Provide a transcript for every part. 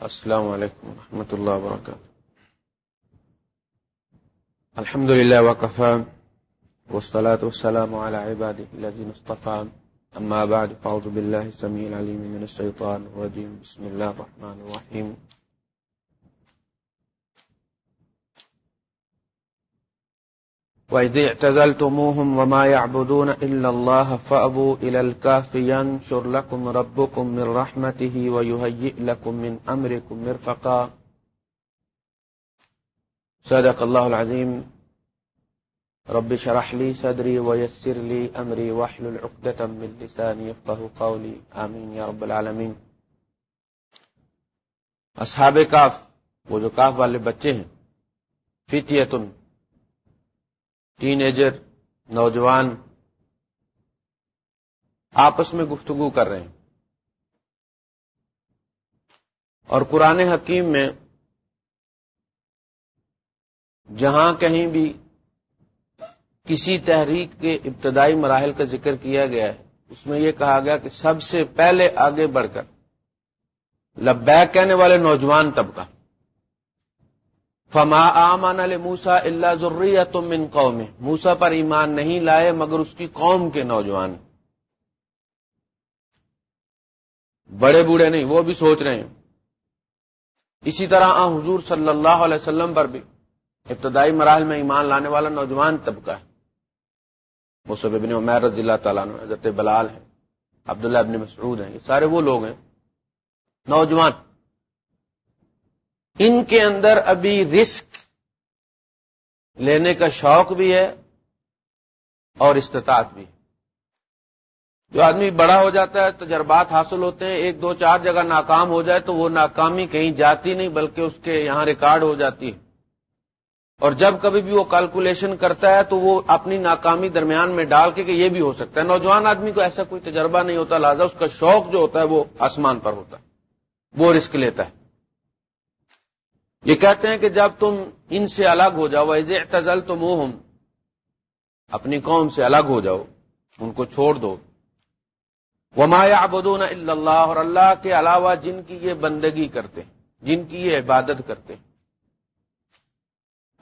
السلام علیکم ورحمۃ اللہ وبرکاتہ۔ الحمد للہ وكفى والصلاة والسلام على عباده الذين اصطفى أما بعد فأعوذ بالله السميع العليم من الشيطان الرجيم بسم الله الرحمن الرحيم وإذ اعتزلتموهم وما يعبدون إلا الله فأبوا إلى الكهف ينشر لكم ربكم من رحمته ويهيئ لكم من أمركم مرفقا. صدق اللہ العظیم رب شرح لی صدری ویسر لی امری وحلل عقدتا من لسانی افقہ قولی آمین یا رب العالمین اصحاب کاف، وہ جو کاف والے بچے ہیں فتیتن ٹین ایجر نوجوان آپس میں گفتگو کر رہے ہیں۔ اور قرآن حکیم میں جہاں کہیں بھی کسی تحریک کے ابتدائی مراحل کا ذکر کیا گیا ہے، اس میں یہ کہا گیا کہ سب سے پہلے آگے بڑھ کر لبیک کہنے والے نوجوان طبقہ۔ فما آمان موسا اللہ ضروری تم ان قوم موسا پر ایمان نہیں لائے مگر اس کی قوم کے نوجوان۔ بڑے بوڑھے نہیں، وہ بھی سوچ رہے ہیں۔ اسی طرح آ حضور صلی اللہ علیہ وسلم پر بھی ابتدائی مراحل میں ایمان لانے والا نوجوان طبقہ ہے۔ مصحب ابن عمیر رضی اللہ تعالیٰ حضرت بلال ہے عبداللہ ابن مسعود ہیں، یہ سارے وہ لوگ ہیں۔ نوجوان۔ ان کے اندر ابھی رسک لینے کا شوق بھی ہے اور استطاعت بھی جو آدمی بڑا ہو جاتا ہے، تجربات حاصل ہوتے ہیں، ایک دو چار جگہ ناکام ہو جائے تو وہ ناکامی کہیں جاتی نہیں، بلکہ اس کے یہاں ریکارڈ ہو جاتی ہے۔ اور جب کبھی بھی وہ کیلکولیشن کرتا ہے تو وہ اپنی ناکامی درمیان میں ڈال کے کہ یہ بھی ہو سکتا ہے۔ نوجوان آدمی کو ایسا کوئی تجربہ نہیں ہوتا، لہٰذا اس کا شوق جو ہوتا ہے وہ آسمان پر ہوتا ہے، وہ رسک لیتا ہے۔ یہ کہتے ہیں کہ جب تم ان سے الگ ہو جاؤ ایز اعتزل اپنی قوم سے الگ ہو جاؤ، ان کو چھوڑ دو۔ وہ مایا ابدون اللہ اور اللہ کے علاوہ جن کی یہ بندگی کرتے جن کی یہ عبادت کرتے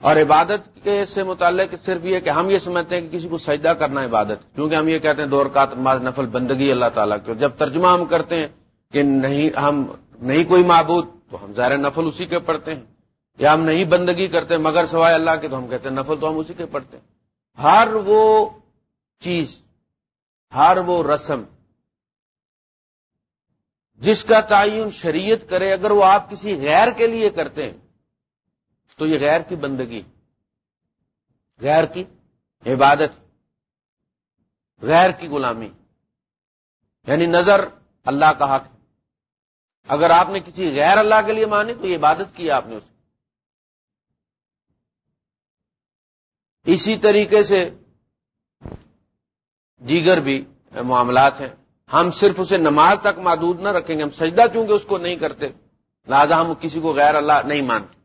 اور عبادت کے سے متعلق صرف یہ کہ ہم یہ سمجھتے ہیں کہ کسی کو سجدہ کرنا عبادت، کیونکہ ہم یہ کہتے ہیں دور کا نماز نفل بندگی اللہ تعالیٰ کی جب ترجمہ ہم کرتے ہیں کہ نہیں، ہم نہیں کوئی معبود تو ہم ظاہر نفل اسی کے پڑھتے ہیں۔ یا ہم نہیں بندگی کرتے مگر سوائے اللہ کے تو ہم کہتے ہیں نفل تو ہم اسی کے پڑھتے ہیں۔ ہر وہ چیز، ہر وہ رسم جس کا تعین شریعت کرے، اگر وہ آپ کسی غیر کے لیے کرتے ہیں، تو یہ غیر کی بندگی، غیر کی عبادت، غیر کی غلامی یعنی نظر اللہ کا حق اگر آپ نے کسی غیر اللہ کے لیے مانی تو یہ عبادت کی آپ نے اس اسی طریقے سے دیگر بھی معاملات ہیں۔ ہم صرف اسے نماز تک محدود نہ رکھیں گے، ہم سجدہ چونکہ اس کو نہیں کرتے۔ لہذا ہم کسی کو غیر اللہ نہیں مانتے۔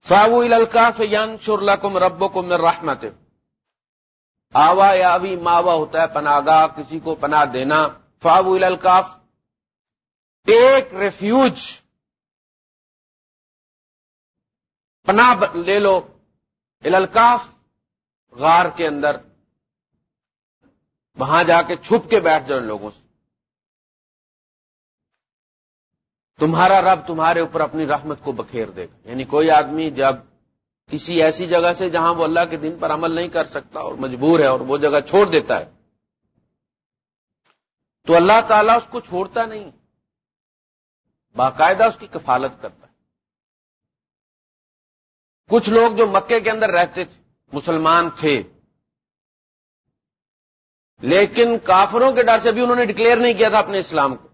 فاو الکاف یان شرلا کم ربو کو مر رحمت آوا یا ماوا ہوتا ہے پناہ گاہ، کسی کو پناہ دینا۔ فاو الکاف ٹیک ریفیوج۔ پناہ لے لو۔ الکاف غار کے اندر۔ وہاں جا کے چھپ کے بیٹھ جاؤ ان لوگوں سے۔ تمہارا رب تمہارے اوپر اپنی رحمت کو بکھیر دے گا۔ یعنی کوئی آدمی جب کسی ایسی جگہ سے جہاں وہ اللہ کے دن پر عمل نہیں کر سکتا اور مجبور ہے اور وہ جگہ چھوڑ دیتا ہے۔ تو اللہ تعالیٰ اس کو چھوڑتا نہیں۔ باقاعدہ اس کی کفالت کرتا ہے۔ کچھ لوگ جو مکے کے اندر رہتے تھے، مسلمان تھے۔ لیکن کافروں کے ڈر سے بھی انہوں نے ڈکلیئر نہیں کیا تھا اپنے اسلام کو۔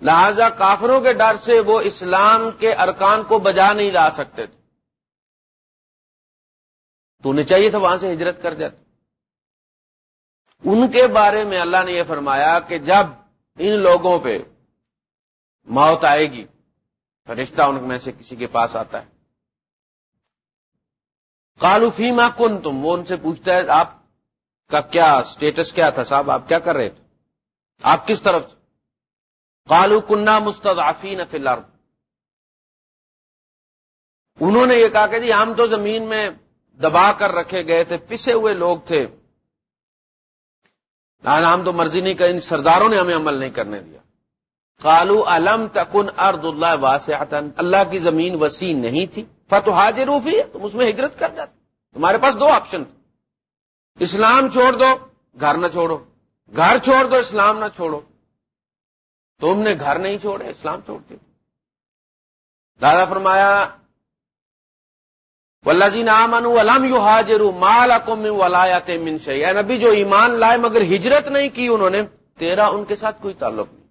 لہذا کافروں کے ڈر سے وہ اسلام کے ارکان کو بجا نہیں لا سکتے تھے۔ تو انہیں چاہیے تھا وہاں سے ہجرت کر جاتے۔ ان کے بارے میں اللہ نے یہ فرمایا کہ جب ان لوگوں پہ موت آئے گی، فرشتہ ان میں سے کسی کے پاس آتا ہے۔ کالو فیما کن تم وہ ان سے پوچھتا ہے، آپ کا کیا اسٹیٹس کیا تھا صاحب؟ آپ کیا کر رہے تھے؟ آپ کس طرف سے کالو کنہ مستضعفین فی الارض۔ انہوں نے یہ کہا کہ جی ہم تو زمین میں دبا کر رکھے گئے تھے، پسے ہوئے لوگ تھے۔ ہم تو مرضی نہیں کر ان سرداروں نے ہمیں عمل نہیں کرنے دیا۔ کالو علم تکن ارد اللہ واسعتن اللہ کی زمین وسیع نہیں تھی۔ فتح حاضر روفی تم اس میں ہجرت کر جاتے۔ تمہارے پاس دو آپشن تھے اسلام چھوڑ دو، گھر نہ چھوڑو۔ گھر چھوڑ دو، اسلام نہ چھوڑو۔ تم نے گھر نہیں چھوڑے، اسلام چھوڑتے دادا فرمایا ولہ جی نام علام یو حاجر مال اکم ولایات من شی نبی جو ایمان لائے مگر ہجرت نہیں کی انہوں نے، تیرا ان کے ساتھ کوئی تعلق نہیں۔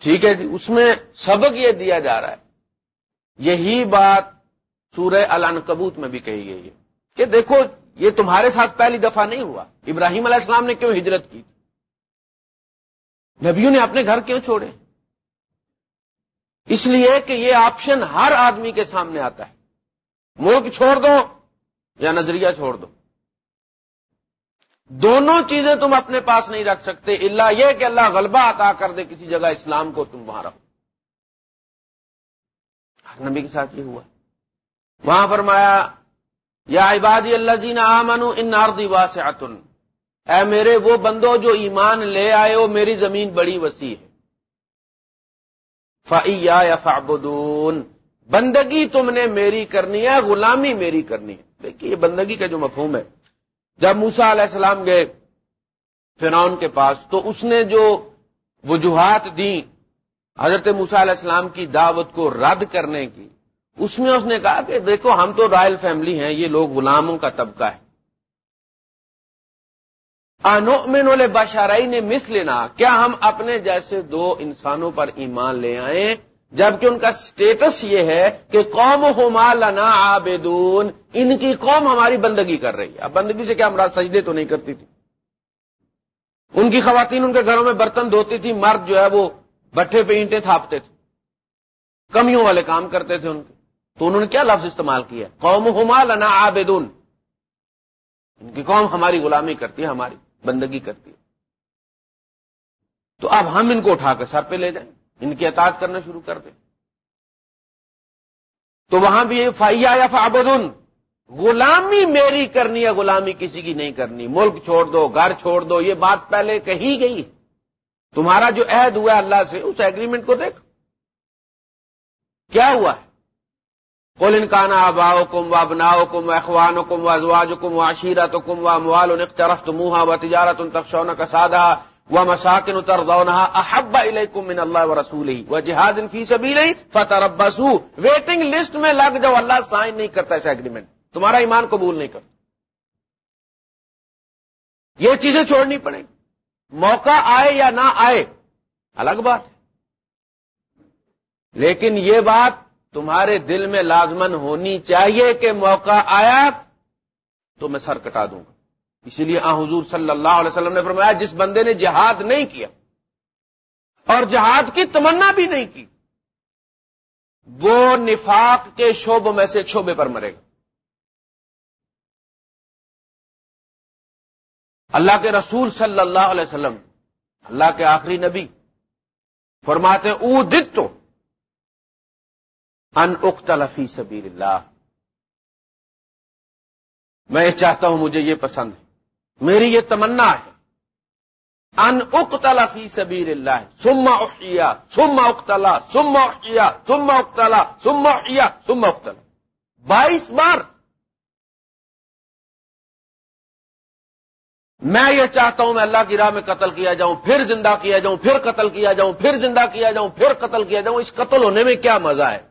ٹھیک ہے جی اس میں سبق یہ دیا جا رہا ہے۔ یہی بات سورہ العنکبوت میں بھی کہی گئی ہے کہ دیکھو، یہ تمہارے ساتھ پہلی دفعہ نہیں ہوا۔ ابراہیم علیہ السلام نے کیوں ہجرت کی؟ نبیوں نے اپنے گھر کیوں چھوڑے؟ اس لیے کہ یہ آپشن ہر آدمی کے سامنے آتا ہے۔ ملک چھوڑ دو یا نظریہ چھوڑ دو۔ دونوں چیزیں تم اپنے پاس نہیں رکھ سکتے اللہ یہ کہ اللہ غلبہ عطا کر دے کسی جگہ اسلام کو، تم وہاں رکھو نبی کے ساتھ یہ ہوا۔ وہاں فرمایا، یا عبادی اللہ جین آمن ان ناردی واسعتن۔ اے میرے وہ بندو جو ایمان لے آئے ہو میری زمین بڑی وسیع ہے۔ فیا یا فابدون بندگی تم نے میری کرنی ہے، غلامی میری کرنی ہے۔ دیکھیے، یہ بندگی کا جو مفہوم ہے۔ جب موسا علیہ السلام گئے فرعون کے پاس، تو اس نے جو وجوہات دی حضرت موسا علیہ السلام کی دعوت کو رد کرنے کی، اس میں اس نے کہا کہ دیکھو، ہم تو رائل فیملی ہیں، یہ لوگ غلاموں کا طبقہ ہے۔ انومن بشارائی نے مس لینا کیا ہم اپنے جیسے دو انسانوں پر ایمان لے آئیں جبکہ ان کا سٹیٹس یہ ہے کہ قوم ہو لنا آبدون ان کی قوم ہماری بندگی کر رہی ہے۔ اب بندگی سے کیا مراد؟ سجدے تو نہیں کرتی تھی۔ ان کی خواتین ان کے گھروں میں برتن دھوتی تھی، مرد جو ہے وہ بٹھے پہ اینٹیں تھاپتے تھے۔ کمیوں والے کام کرتے تھے ان کے۔ تو انہوں نے کیا لفظ استعمال کیا؟ قوم ہما لنا آبدون ان کی قوم ہماری غلامی کرتی ہے، ہماری۔ بندگی کرتی ہے۔ تو اب ہم ان کو اٹھا کر سر پہ لے جائیں، ان کی اطاعت کرنا شروع کر دیں۔ تو وہاں بھی فائیا یا فابدن غلامی میری کرنی ہے، غلامی کسی کی نہیں کرنی۔ ملک چھوڑ دو، گھر چھوڑ دو، یہ بات پہلے کہی گئی تمہارا جو عہد ہوا ہے اللہ سے، اس ایگریمنٹ کو دیکھ کیا ہوا ہے؟ کل انکانا آباؤ کم و بناؤ کم و اخوان کم و ازواج کم و عشیرت کم و موال طرف منہا و تجارت ان تخشون کا سادہ وہ مساکن اتر دونا احب من اللہ و رسول ہی وہ جہاد فی سبھی رہی فتح ویٹنگ لسٹ میں لگ جاؤ، اللہ سائن نہیں کرتا ایسا ایگریمنٹ تمہارا ایمان قبول نہیں کرتا. یہ چیزیں چھوڑنی پڑیں. موقع آئے یا نہ آئے، الگ بات ہے. لیکن یہ بات تمہارے دل میں لازمن ہونی چاہیے کہ موقع آیا تو میں سر کٹا دوں گا۔ اسی لیے آ حضور صلی اللہ علیہ وسلم نے فرمایا، جس بندے نے جہاد نہیں کیا اور جہاد کی تمنا بھی نہیں کی، وہ نفاق کے شعبوں میں سے شعبے پر مرے گا۔ اللہ کے رسول صلی اللہ علیہ وسلم، اللہ کے آخری نبی، فرماتے او دت تو ان اختلفی سبیر اللہ۔ میں یہ چاہتا ہوں مجھے یہ پسند ہے۔ میری یہ تمنا ہے۔ ان اقتلا فی سبیر اللہ۔ سما اختیا سما اختلا سما اختیا سما اختلا سما اختیا سما اختلا بائیس بار۔ میں یہ چاہتا ہوں میں اللہ کی راہ میں قتل کیا جاؤں، پھر زندہ کیا جاؤں، پھر قتل کیا جاؤں، پھر زندہ کیا جاؤں، پھر قتل کیا جاؤں۔ اس قتل ہونے میں کیا مزہ ہے؟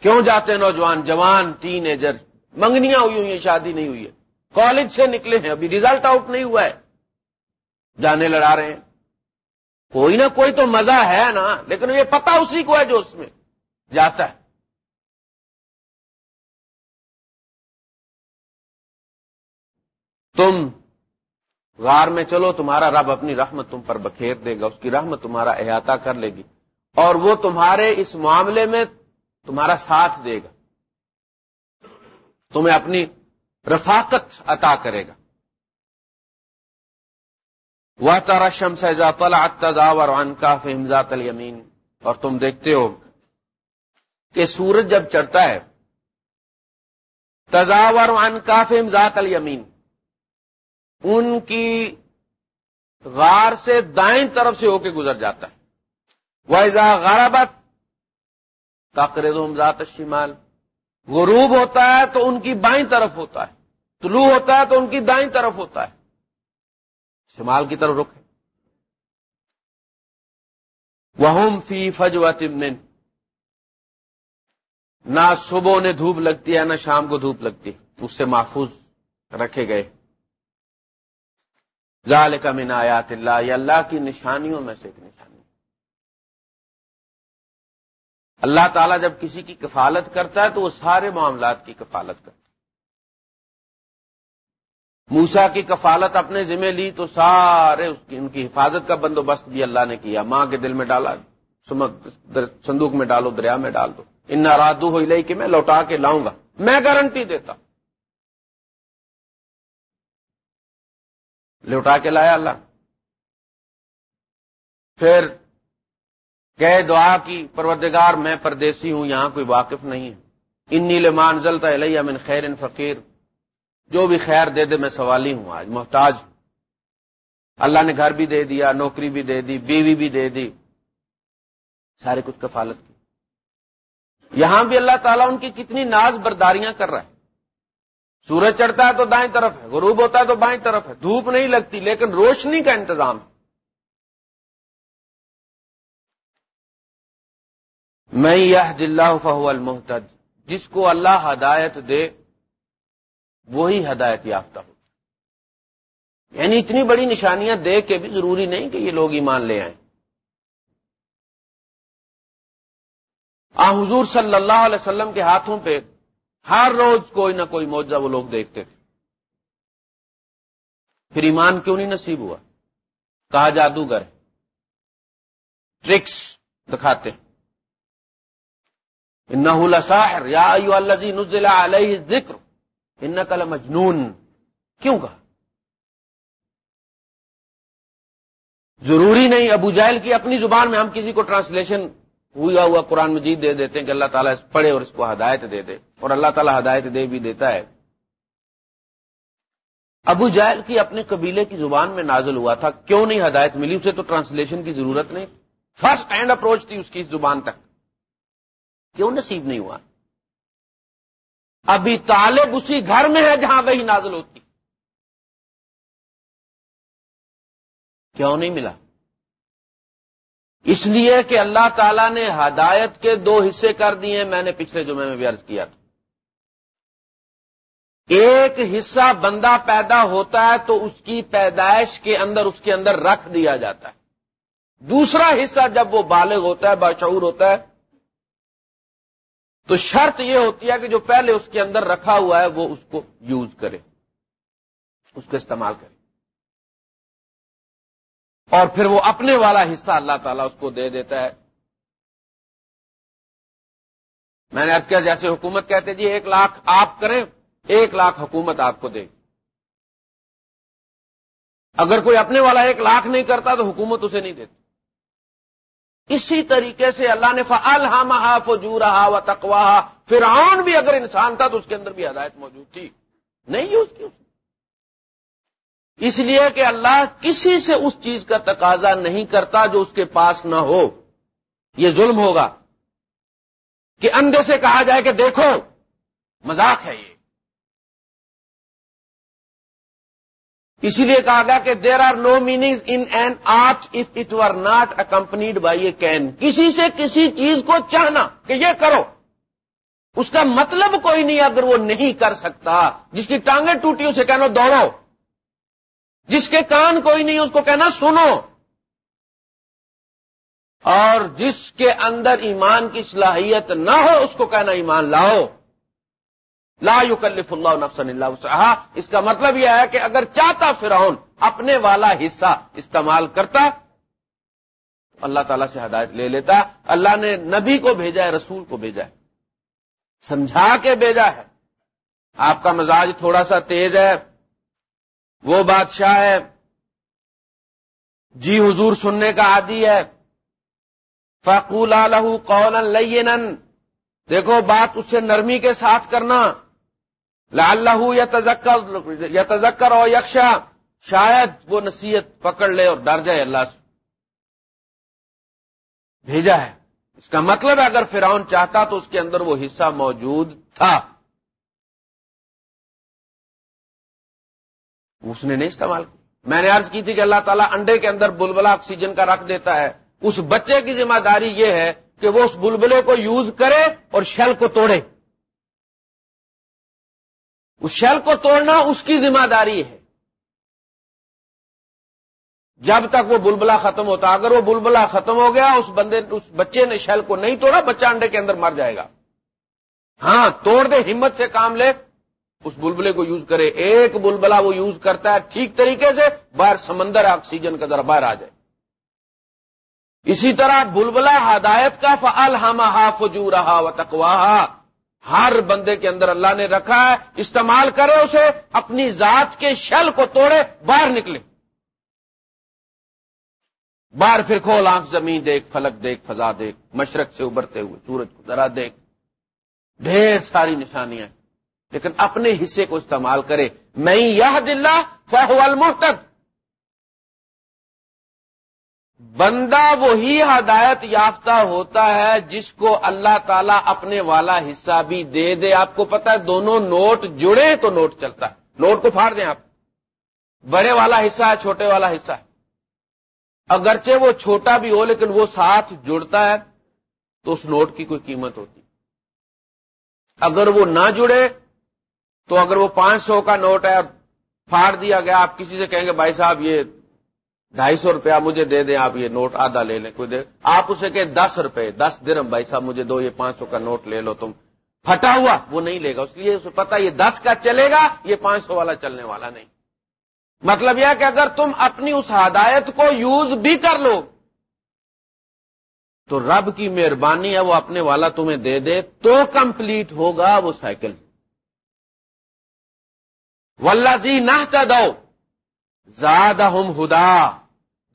کیوں جاتے ہیں نوجوان؟ جوان ٹین ایجر منگنیاں ہوئی ہوئی ہیں، شادی نہیں ہوئی ہے۔ کالج سے نکلے ہیں، ابھی ریزلٹ آؤٹ نہیں ہوا ہے۔ جانے لڑا رہے ہیں۔ کوئی نہ کوئی تو مزہ ہے نا، لیکن یہ پتا اسی کو ہے جو اس میں جاتا ہے۔ تم غار میں چلو، تمہارا رب اپنی رحمت تم پر بکھیر دے گا، اس کی رحمت تمہارا احاطہ کر لے گی۔ اور وہ تمہارے اس معاملے میں تمہارا ساتھ دے گا۔ تمہیں اپنی رفاقت عطا کرے گا۔ وہ تارا شمس تزاور عن کاف امزاد الیمین اور تم دیکھتے ہو کہ سورج جب چڑھتا ہے، تزاور عن کاف امزاد الیمین ان کی غار سے دائیں طرف سے ہو کے گزر جاتا ہے۔ وہ غربت کاکرے ذات شمال۔ غروب ہوتا ہے تو ان کی بائیں طرف ہوتا ہے۔ طلوع ہوتا ہے تو ان کی دائیں طرف ہوتا ہے۔ شمال کی طرف رکھے وہ فی فج و نہ صبح نے دھوپ لگتی ہے، نہ شام کو دھوپ لگتی اس سے محفوظ رکھے گئے۔ ظال کا من آیات اللہ یہ اللہ کی نشانیوں میں سے ایک نشانی۔ اللہ تعالیٰ جب کسی کی کفالت کرتا ہے تو وہ سارے معاملات کی کفالت کرتا ہے۔ موسا کی کفالت اپنے ذمہ لی تو سارے اس کی ان کی حفاظت کا بندوبست بھی اللہ نے کیا۔ ماں کے دل میں ڈالا صندوق میں ڈالو، دریا میں ڈال دو۔ ان نارادو ہو لئی کہ میں لوٹا کے لاؤں گا۔ میں گارنٹی دیتا۔ لوٹا کے لایا اللہ۔ پھر کہ دعا کی، پروردگار میں پردیسی ہوں، یہاں کوئی واقف نہیں ہے۔ انی لمان زلتا علیہ من خیر ان فقیر۔ جو بھی خیر دے دے، میں سوالی ہوں آج، محتاج ہوں۔ اللہ نے گھر بھی دے دیا، نوکری بھی دے دی، بیوی بھی دے دی۔ سارے کچھ کفالت کی۔ یہاں بھی اللہ تعالیٰ ان کی کتنی ناز برداریاں کر رہا ہے۔ سورج چڑھتا ہے تو دائیں طرف ہے، غروب ہوتا ہے تو بائیں طرف ہے۔ دھوپ نہیں لگتی، لیکن روشنی کا انتظام ہے۔ میں یہ دلہ فہو المحتد جس کو اللہ ہدایت دے، وہی ہدایت یافتہ ہو۔ یعنی اتنی بڑی نشانیاں دے کے بھی ضروری نہیں کہ یہ لوگ ایمان لے آئیں۔ آ حضور صلی اللہ علیہ وسلم کے ہاتھوں پہ ہر روز کوئی نہ کوئی موجہ وہ لوگ دیکھتے تھے۔ پھر ایمان کیوں نہیں نصیب ہوا؟ کہا جادوگر، ٹرکس دکھاتے ساحر یا نزل علیہ ذکر ان کل مجنون کیوں کہا؟ ضروری نہیں، ابو جہل کی اپنی زبان میں ہم کسی کو ٹرانسلیشن ہوا ہوا قرآن مجید دے دیتے ہیں کہ اللہ تعالیٰ پڑھے اور اس کو ہدایت دے دے، اور اللہ تعالیٰ ہدایت دے بھی دیتا ہے۔ ابو جہل کی اپنے قبیلے کی زبان میں نازل ہوا تھا، کیوں نہیں ہدایت ملی؟ اسے تو ٹرانسلیشن کی ضرورت نہیں۔ فرسٹ ہینڈ اپروچ تھی اس کی اس زبان تک۔ کیوں نصیب نہیں ہوا؟ ابھی طالب اسی گھر میں ہے جہاں وہی نازل ہوتی۔ کیوں نہیں ملا؟ اس لیے کہ اللہ تعالی نے ہدایت کے دو حصے کر دیے، میں نے پچھلے جمعے میں بھی عرض کیا تھا۔ ایک حصہ بندہ پیدا ہوتا ہے تو اس کی پیدائش کے اندر اس کے اندر رکھ دیا جاتا ہے۔ دوسرا حصہ جب وہ بالغ ہوتا ہے باشعور ہوتا ہے تو شرط یہ ہوتی ہے کہ جو پہلے اس کے اندر رکھا ہوا ہے وہ اس کو یوز کرے، اس کو استعمال کرے۔ اور پھر وہ اپنے والا حصہ اللہ تعالیٰ اس کو دے دیتا ہے۔ میں نے ارد کیا، جیسے حکومت کہتے جی ایک لاکھ آپ کریں، ایک لاکھ حکومت آپ کو دے۔ اگر کوئی اپنے والا ایک لاکھ نہیں کرتا تو حکومت اسے نہیں دیتی۔ اسی طریقے سے اللہ نے فعال فجور و تقوا فرعون بھی اگر انسان تھا تو اس کے اندر بھی ہدایت موجود تھی۔ نہیں یوز کی اس لیے کہ اللہ کسی سے اس چیز کا تقاضا نہیں کرتا جو اس کے پاس نہ ہو۔ یہ ظلم ہوگا۔ کہ اندھے سے کہا جائے کہ دیکھو، مذاق ہے یہ۔ اسی لیے کہا گیا کہ there are no meaning in an art if it were not accompanied by a can کسی سے کسی چیز کو چاہنا کہ یہ کرو، اس کا مطلب کوئی نہیں اگر وہ نہیں کر سکتا۔ جس کی ٹانگیں ٹوٹی اسے کہنا دوڑو، جس کے کان کوئی نہیں اس کو کہنا سنو۔ اور جس کے اندر ایمان کی صلاحیت نہ ہو اس کو کہنا ایمان لاؤ۔ لا یکلف اللہ نفسن اللہ اس کا مطلب یہ ہے کہ اگر چاہتا فرعون اپنے والا حصہ استعمال کرتا، اللہ تعالیٰ سے ہدایت لے لیتا، اللہ نے نبی کو بھیجا ہے، رسول کو بھیجا ہے، سمجھا کے بھیجا ہے۔ آپ کا مزاج تھوڑا سا تیز ہے، وہ بادشاہ ہے جی حضور سننے کا عادی ہے۔ فقول لہو قول لینن دیکھو، بات اس سے نرمی کے ساتھ کرنا۔ لال یا تذکر یا تذکر اور یکشا شاید وہ نصیحت پکڑ لے اور ڈر جائے اللہ سے۔ بھیجا ہے۔ اس کا مطلب ہے اگر فرعون چاہتا تو اس کے اندر وہ حصہ موجود تھا۔ اس نے نہیں استعمال کیا۔ میں نے عرض کی تھی کہ اللہ تعالیٰ انڈے کے اندر بلبلا آکسیجن کا رکھ دیتا ہے۔ اس بچے کی ذمہ داری یہ ہے کہ وہ اس بلبلے کو یوز کرے اور شیل کو توڑے۔ اس شیل کو توڑنا اس کی ذمہ داری ہے۔ جب تک وہ بلبلا ختم ہوتا، اگر وہ بلبلا ختم ہو گیا، اس بندے، اس بچے نے شیل کو نہیں توڑا، بچہ انڈے کے اندر مر جائے گا۔ ہاں توڑ دے، ہمت سے کام لے۔ اس بلبلے کو یوز کرے۔ ایک بلبلا وہ یوز کرتا ہے ٹھیک طریقے سے، باہر سمندر آکسیجن کا ذرا باہر آ جائے۔ اسی طرح بلبلا ہدایت کا فعال ہم فجو رہا و تکوا ہر بندے کے اندر اللہ نے رکھا ہے، استعمال کرے اسے، اپنی ذات کے شل کو توڑے، باہر نکلے۔ باہر پھر کھول آنکھ، زمین دیکھ فلک دیکھ، فضا دیکھ، مشرق سے ابھرتے ہوئے، سورج کو ذرا دیکھ۔ ڈھیر ساری نشانیاں۔ لیکن اپنے حصے کو استعمال کرے۔ میں یہ دلہ فہول محتد بندہ وہی ہدایت یافتہ ہوتا ہے جس کو اللہ تعالیٰ اپنے والا حصہ بھی دے دے۔ آپ کو پتا ہے، دونوں نوٹ جڑے تو نوٹ چلتا ہے۔ نوٹ کو پھاڑ دیں آپ۔ بڑے والا حصہ ہے، چھوٹے والا حصہ ہے۔ اگرچہ وہ چھوٹا بھی ہو، لیکن وہ ساتھ جڑتا ہے، تو اس نوٹ کی کوئی قیمت ہوتی۔ اگر وہ نہ جڑے، تو اگر وہ پانچ سو کا نوٹ ہے، پھاڑ دیا گیا، آپ کسی سے کہیں گے، بھائی صاحب، یہ ڈھائی سو روپیہ مجھے دے دیں، آپ یہ نوٹ آدھا لے لیں، کوئی دے۔ آپ اسے کہ دس روپے، دس درم، بھائی صاحب، مجھے دو، یہ پانچ سو کا نوٹ لے لو تم۔ پھٹا ہوا، وہ نہیں لے گا۔ اس لیے اسے پتا یہ دس کا چلے گا، یہ پانچ سو والا چلنے والا نہیں۔ مطلب یہ کہ اگر تم اپنی اس ہدایت کو یوز بھی کر لو، تو رب کی مہربانی ہے، وہ اپنے والا تمہیں دے دے، تو کمپلیٹ ہوگا وہ سائیکل۔ ولزی نہ دو زیادہ ہم ہدا،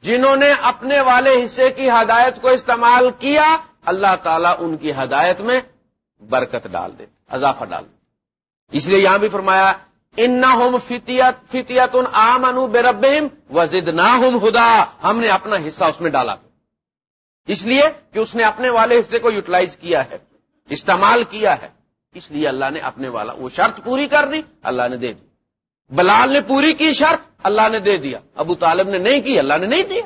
جنہوں نے اپنے والے حصے کی ہدایت کو استعمال کیا، اللہ تعالیٰ ان کی ہدایت میں برکت ڈال دے، اضافہ ڈال دے۔ اس لیے یہاں بھی فرمایا ان ہوم فتیت فتیت ان آم بے ربیم وزد نہ ہدا، ہم نے اپنا حصہ اس میں ڈالا۔ اس لیے کہ اس نے اپنے والے حصے کو یوٹیلائز کیا ہے، استعمال کیا ہے۔ اس لیے اللہ نے اپنے والا، وہ شرط پوری کر دی، اللہ نے دے دی۔ بلال نے پوری کی شرط اللہ نے دے دیا ابو طالب نے نہیں کی اللہ نے نہیں دیا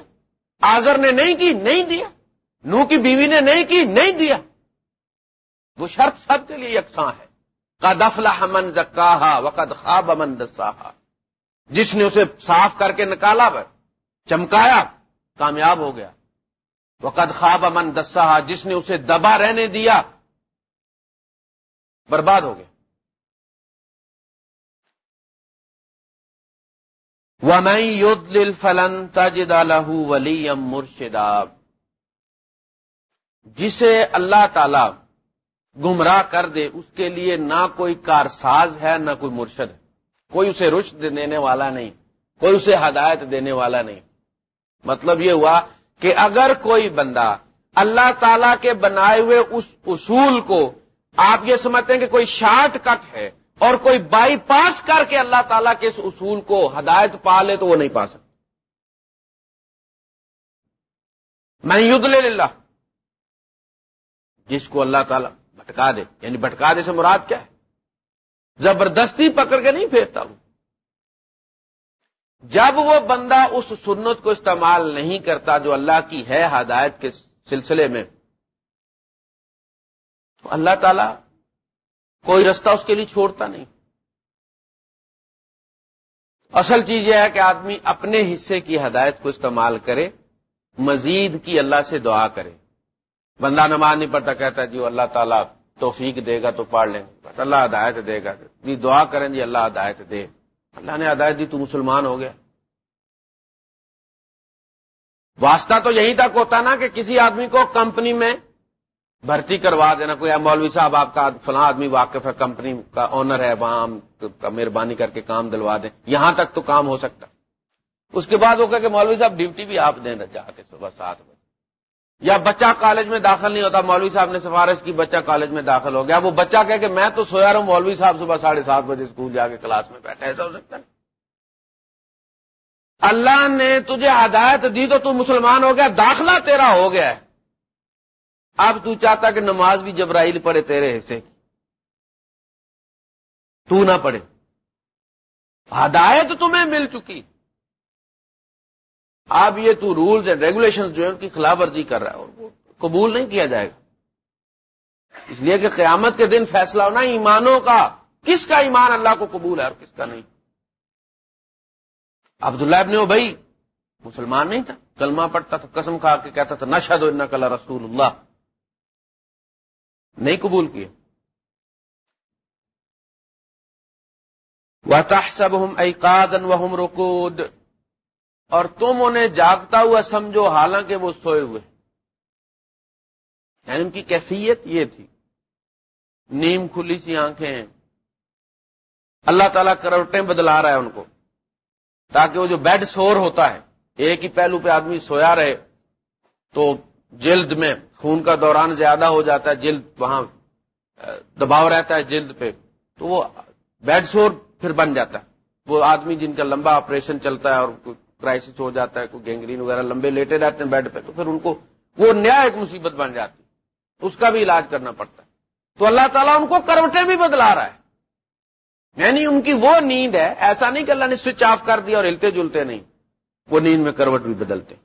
آزر نے نہیں کی نہیں دیا نو کی بیوی نے نہیں کی نہیں دیا وہ شرط سب کے لیے یکساں ہے افلاح من زکاہا وقد خواب امن دساہا جس نے اسے صاف کر کے نکالا چمکایا کامیاب ہو گیا وقد خواب امن دساہا جس نے اسے دبا رہنے دیا برباد ہو گیا وَمَن فلن تَجِدَ لَهُ وَلِيًّا مُرْشِدًا جسے اللہ تعالی گمراہ کر دے، اس کے لیے نہ کوئی کارساز ہے، نہ کوئی مرشد ہے۔ کوئی اسے رشد دینے والا نہیں، کوئی اسے ہدایت دینے والا نہیں۔ مطلب یہ ہوا کہ اگر کوئی بندہ اللہ تعالی کے بنائے ہوئے اس اصول کو، آپ یہ سمجھتے ہیں کہ کوئی شارٹ کٹ ہے اور کوئی بائی پاس کر کے اللہ تعالیٰ کے اس اصول کو ہدایت پا لے تو وہ نہیں پا سکتا۔ میں ید لے اللہ، جس کو اللہ تعالیٰ بھٹکا دے یعنی بھٹکا دے سے مراد کیا ہے؟ زبردستی پکڑ کے نہیں پھیرتا ہوں جب وہ بندہ اس سنت کو استعمال نہیں کرتا جو اللہ کی ہے ہدایت کے سلسلے میں، تو اللہ تعالی کوئی رستہ اس کے لیے چھوڑتا نہیں۔ اصل چیز یہ ہے کہ آدمی اپنے حصے کی ہدایت کو استعمال کرے، مزید کی اللہ سے دعا کرے۔ بندہ نماز نہیں پڑھتا، کہتا ہے جی اللہ تعالیٰ توفیق دے گا تو پڑھ لیں۔ بس اللہ ہدایت دے گا۔ جی دعا کریں جی اللہ ہدایت دے۔ اللہ نے ہدایت دی تو مسلمان ہو گیا۔ واسطہ تو یہیں تک ہوتا نا کہ کسی آدمی کو کمپنی میں بھرتی کروا دینا، کوئی مولوی صاحب، آپ کا فلاں آدمی واقف ہے، کمپنی کا آنر ہے، وہاں مہربانی کر کے کام دلوا دیں۔ یہاں تک تو کام ہو سکتا۔ اس کے بعد وہ کہ مولوی صاحب، ڈیوٹی بھی آپ دیں جا کے صبح سات بجے۔ یا بچہ کالج میں داخل نہیں ہوتا، مولوی صاحب نے سفارش کی، بچہ کالج میں داخل ہو گیا۔ وہ بچہ کہہ کہ میں تو سویا رہا ہوں مولوی صاحب صبح ساڑھے سات بجے اسکول جا کے کلاس میں بیٹھا، ایسا ہو سکتا ہے؟ اللہ نے تجھے ہدایت دی تو تو مسلمان ہو گیا، داخلہ تیرا ہو گیا ہے۔ اب تو چاہتا کہ نماز بھی جبرائیل پڑے تیرے حصے کی۔ تو نہ پڑھے۔ ہدایت تمہیں مل چکی۔ اب یہ تو رولز اینڈ ریگولیشن جو ہے ان کی خلاف ورزی کر رہا ہے اور وہ قبول نہیں کیا جائے گا۔ اس لیے کہ قیامت کے دن فیصلہ ہونا ایمانوں کا۔ کس کا ایمان اللہ کو قبول ہے اور کس کا نہیں؟ عبداللہ ابن نے بھائی مسلمان نہیں تھا۔ کلمہ پڑتا تھا قسم کھا کے کہتا تھا نشد و کلا رسول اللہ۔ نہیں قبول کیے۔ وہ تحسب ہم ایکادن اور تم انہیں جاگتا ہوا سمجھو، حالانکہ وہ سوئے ہوئے۔ یعنی ان کی کیفیت یہ تھی۔ نیم کھلی سی آنکھیں۔ اللہ تعالیٰ کروٹیں بدلا رہا ہے ان کو۔ تاکہ وہ جو بیڈ سور ہوتا ہے، ایک ہی پہلو پہ آدمی سویا رہے، تو جلد میں خون کا دوران زیادہ ہو جاتا ہے، جلد وہاں دباؤ رہتا ہے جلد پہ، تو وہ بیڈ سور پھر بن جاتا ہے۔ وہ آدمی جن کا لمبا آپریشن چلتا ہے اور کرائسس ہو جاتا ہے، کوئی گینگرین وغیرہ لمبے لیٹے رہتے ہیں بیڈ پہ، تو پھر ان کو وہ نیا ایک مصیبت بن جاتی اس کا بھی علاج کرنا پڑتا ہے۔ تو اللہ تعالیٰ ان کو کروٹیں بھی بدلا رہا ہے۔ یعنی ان کی وہ نیند ہے، ایسا نہیں کہ اللہ نے سوئچ آف کر دیا اور ہلتے جلتے نہیں، وہ نیند میں کروٹ بھی بدلتے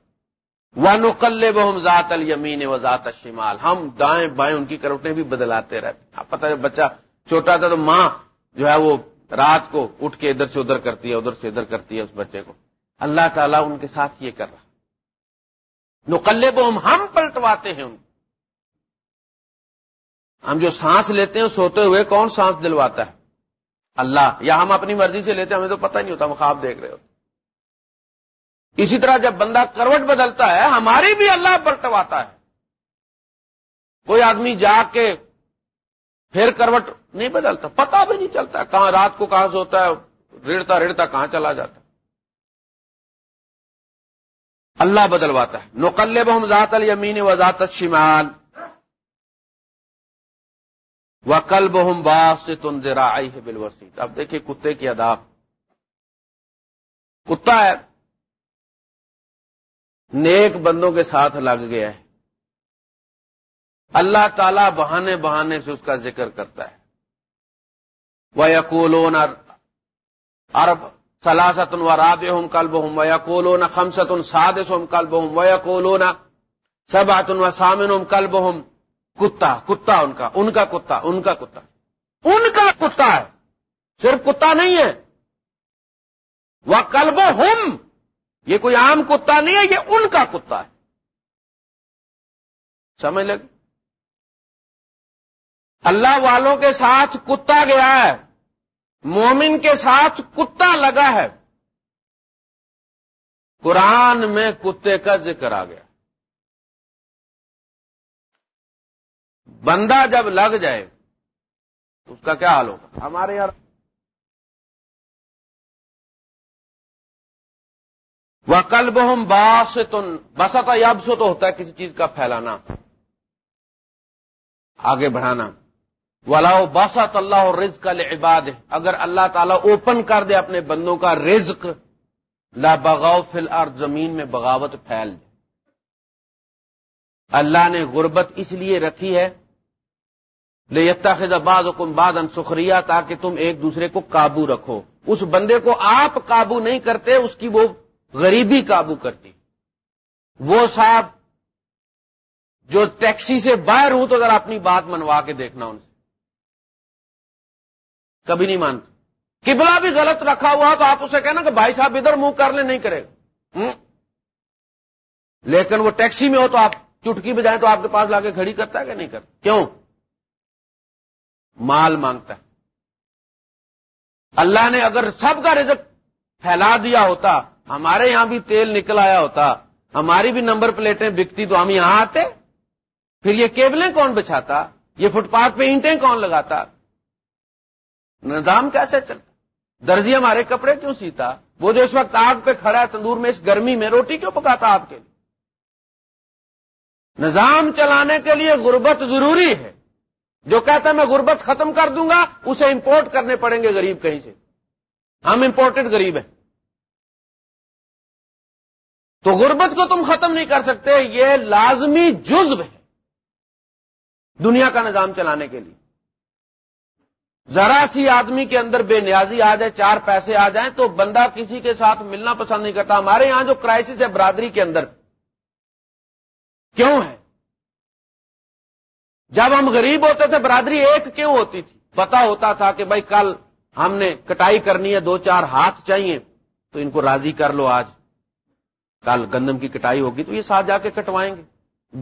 وہ نقل بہم ذات المین و ذات الشمال ہم دائیں بائیں ان کی کروٹیں بھی بدلاتے رہتے آپ پتہ ہے بچہ چھوٹا تھا تو ماں جو ہے وہ رات کو اٹھ کے ادھر سے ادھر کرتی ہے، ادھر سے ادھر کرتی ہے اس بچے کو۔ اللہ تعالیٰ ان کے ساتھ یہ کر رہا نقلب ہم ہم پلٹواتے ہیں ان ہم جو سانس لیتے ہیں، سوتے ہوئے کون سانس دلواتا ہے؟ اللہ، یا ہم اپنی مرضی سے لیتے ہیں، ہمیں تو پتہ نہیں ہوتا، ہم خواب دیکھ رہے ہوتے اسی طرح جب بندہ کروٹ بدلتا ہے، ہماری بھی اللہ پلٹواتا ہے۔ کوئی آدمی جا کے پھر کروٹ نہیں بدلتا پتا بھی نہیں چلتا کہاں رات کو کہاں سوتا ہے ریڑتا ریڑتا کہاں چلا جاتا اللہ بدلواتا ہے۔ نقلب ہم ذات المین و ذات شمال و کلب ہم باس سے تن ذرا آئی ہے اب دیکھیے کتے کی ادا۔ کتا ہے نیک بندوں کے ساتھ لگ گیا ہے۔ اللہ تعالی بہانے بہانے سے اس کا ذکر کرتا ہے۔ وہ یقولون عرب سلاست و راب ہوں کلب ہوں ویا کولونا خمست ان سادس ہوں کلب ہوں ویا کولونا سبات و سامن ہوں کلب ہوں کتا کتا ان کا ان کا کتا، ان کا کتا۔ ان کا کتا ہے، صرف کتا نہیں ہے۔ وہ کلب ہم یہ کوئی عام کتا نہیں ہے، یہ ان کا کتا ہے۔ سمجھ لگ اللہ والوں کے ساتھ کتا گیا ہے، مومن کے ساتھ کتا لگا ہے۔ قرآن میں کتے کا ذکر آ گیا۔ بندہ جب لگ جائے، اس کا کیا حال ہوگا؟ ہمارے یہاں وہ کلب ہم باس تن بسا تو ہوتا ہے کسی چیز کا پھیلانا، آگے بڑھانا۔ ولاؤ باسط اللہ اور رزق عباد اگر اللہ تعالیٰ اوپن کر دے اپنے بندوں کا رزق، لا بغاؤ فل اور زمین میں بغاوت پھیل دے۔ اللہ نے غربت اس لیے رکھی ہے لیتا خزباد حکم باد سخریا تاکہ تم ایک دوسرے کو قابو رکھو۔ اس بندے کو آپ قابو نہیں کرتے، اس کی وہ غریبی قابو کرتی۔ وہ صاحب جو ٹیکسی سے باہر ہوں تو اگر اپنی بات منوا کے دیکھنا ان سے۔ کبھی نہیں مانتے۔ قبلہ بھی غلط رکھا ہوا تو آپ اسے کہنا کہ بھائی صاحب ادھر منہ کر لیں، نہیں کرے گا۔ لیکن وہ ٹیکسی میں ہو تو آپ چٹکی بجائیں تو آپ کے پاس لا کے کھڑی کرتا ہے کہ نہیں کرتا؟ کیوں؟ مال مانگتا ہے۔ اللہ نے اگر سب کا رزق پھیلا دیا ہوتا ہمارے یہاں بھی تیل نکل آیا ہوتا، ہماری بھی نمبر پلیٹیں بکتی تو ہم یہاں آتے، پھر یہ کیبلیں کون بچھاتا؟ یہ فٹ پاتھ پہ اینٹیں کون لگاتا؟ نظام کیسے چلتا؟ درجی ہمارے کپڑے کیوں سیتا؟ وہ جو اس وقت آگ پہ کھڑا ہے تندور میں اس گرمی میں روٹی کیوں پکاتا آپ کے لیے؟ نظام چلانے کے لیے غربت ضروری ہے۔ جو کہتا ہے میں غربت ختم کر دوں گا، اسے امپورٹ کرنے پڑیں گے غریب کہیں سے۔ ہم امپورٹڈ غریب ہیں۔ تو غربت کو تم ختم نہیں کر سکتے، یہ لازمی جزو ہے دنیا کا نظام چلانے کے لیے۔ ذرا سی آدمی کے اندر بے نیازی آ جائے، چار پیسے آ جائیں تو بندہ کسی کے ساتھ ملنا پسند نہیں کرتا۔ ہمارے یہاں جو کرائسس ہے برادری کے اندر، کیوں ہے؟ جب ہم غریب ہوتے تھے، برادری ایک کیوں ہوتی تھی؟ پتا ہوتا تھا کہ بھائی کل ہم نے کٹائی کرنی ہے، دو چار ہاتھ چاہیے، تو ان کو راضی کر لو آج۔ کل گندم کی کٹائی ہوگی تو یہ ساتھ جا کے کٹوائیں گے۔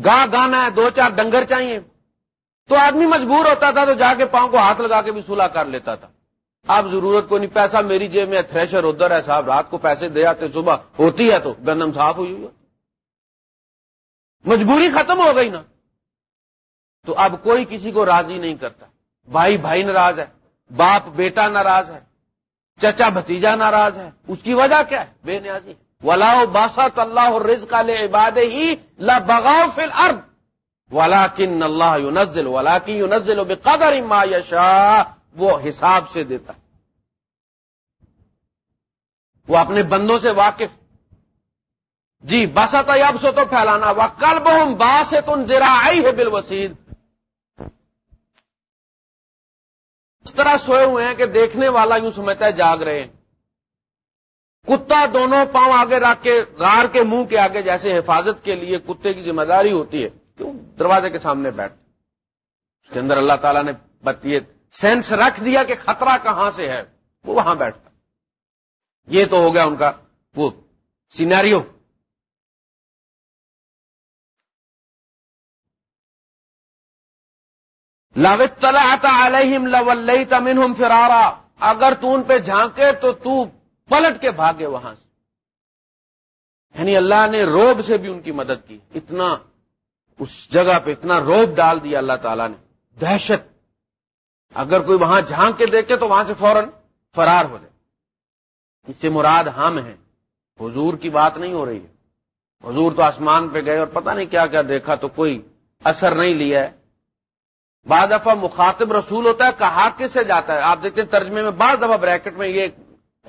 گا گانا ہے، دو چار ڈنگر چاہیے۔ تو آدمی مجبور ہوتا تھا تو جا کے پاؤں کو ہاتھ لگا کے بھی سلا کر لیتا تھا۔ اب ضرورت کو نہیں، پیسہ میری جیب میں تھریشر ادھر ہے صاحب، رات کو پیسے دے آتے، صبح ہوتی ہے تو گندم صاف ہوئی ہوئی مجبوری ختم ہو گئی نا۔ تو اب کوئی کسی کو راضی نہیں کرتا۔ بھائی بھائی ناراض ہے، باپ، بیٹا ناراض ہے، چچا، بھتیجا ناراض ہے۔ اس کی وجہ کیا ہے؟ بے نیازی ولاؤ باسط اللہ اور رز کا لے عباد ہی بغاؤ فل ارد ولا کن اللہ یو نزل ولا کی یو نزل بے قدر اما یشا وہ حساب سے دیتا ہے۔ وہ اپنے بندوں سے واقف۔ جی بسا اب سو تو پھیلانا۔ وہ کل بہم باس ہے تم زرا آئی ہے بال وسیع اس طرح سوئے ہوئے ہیں کہ دیکھنے والا یوں سمجھتا ہے، جاگ رہے ہیں۔ کتا دونوں پاؤں آگے رکھ کے، غار کے منہ کے آگے جیسے حفاظت کے لیے کتے کی ذمہ داری ہوتی ہے، کیوں؟ دروازے کے سامنے بیٹھ۔ اس کے اندر اللہ تعالیٰ نے بتیے سینس رکھ دیا کہ خطرہ کہاں سے ہے، وہ وہاں بیٹھتا۔ یہ تو ہو گیا ان کا وہ سینیریو لوت آتا علیہم لئی تمن فرارا۔ اگر تو ان پہ جھانکے تو تو پلٹ کے بھاگے وہاں سے۔ یعنی اللہ نے روب سے بھی ان کی مدد کی۔ اتنا اس جگہ پہ اتنا روب ڈال دیا اللہ تعالیٰ نے۔ دہشت۔ اگر کوئی وہاں جھانک کے دیکھے تو وہاں سے فوراً فرار ہو جائے۔ اس سے مراد ہم ہیں۔ حضور کی بات نہیں ہو رہی ہے۔ حضور تو آسمان پہ گئے اور پتہ نہیں کیا کیا دیکھا تو کوئی اثر نہیں لیا ہے۔ بعض دفعہ مخاطب رسول ہوتا ہے، کہا کس سے جاتا ہے؟ آپ دیکھتے ہیں ترجمے میں بعض دفعہ بریکٹ میں یہ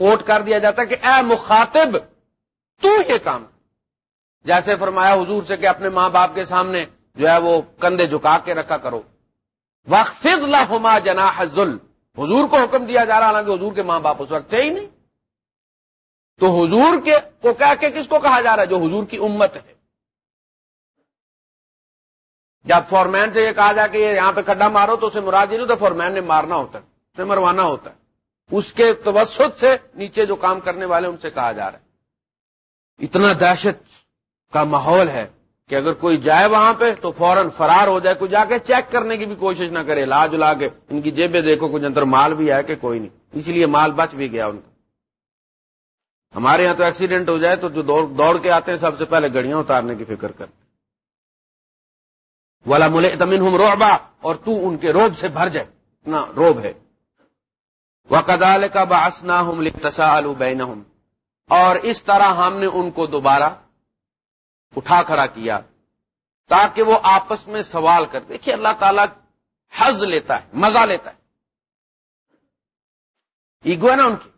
کوٹ کر دیا جاتا ہے کہ اے مخاطب، تو یہ کام۔ جیسے فرمایا حضور سے کہ اپنے ماں باپ کے سامنے جو ہے وہ کندھے جھکا کے رکھا کرو۔ وقف اللہ جنا ذل حضور کو حکم دیا جا رہا، حالانکہ حضور کے ماں باپ اس وقت تھے ہی نہیں۔ تو حضور کے، کو کہہ کے کس کو کہا جا رہا ہے؟ جو حضور کی امت ہے۔ جب فورمین سے یہ کہا جائے کہ یہاں پہ کھڈا مارو تو اسے مراد نہیں تو فورمین نے مارنا ہوتا ہے، اسے مروانا ہوتا ہے۔ اس کے توسط سے نیچے جو کام کرنے والے ان سے کہا جا رہا ہے۔ اتنا دہشت کا ماحول ہے کہ اگر کوئی جائے وہاں پہ تو فوراً فرار ہو جائے، کوئی جا کے چیک کرنے کی بھی کوشش نہ کرے، لاج لا کے ان کی جیبیں دیکھو، کچھ اندر مال بھی ہے کہ کوئی نہیں۔ اس لیے مال بچ بھی گیا ان کا ہمارے یہاں تو ایکسیڈنٹ ہو جائے تو جو دوڑ کے آتے ہیں، سب سے پہلے گڑیاں اتارنے کی فکر کرتے والا ملے تمن ہم روبا اور تو ان کے روب سے بھر جائے۔ اتنا روب ہے۔ وہ کدال کا باسنا ہوں لکھتا بین اور اس طرح ہم نے ان کو دوبارہ اٹھا کھڑا کیا تاکہ وہ آپس میں سوال کر دیکھیے اللہ تعالی حز لیتا ہے، مزہ لیتا ہے۔ ایگو ہے نا ان کی۔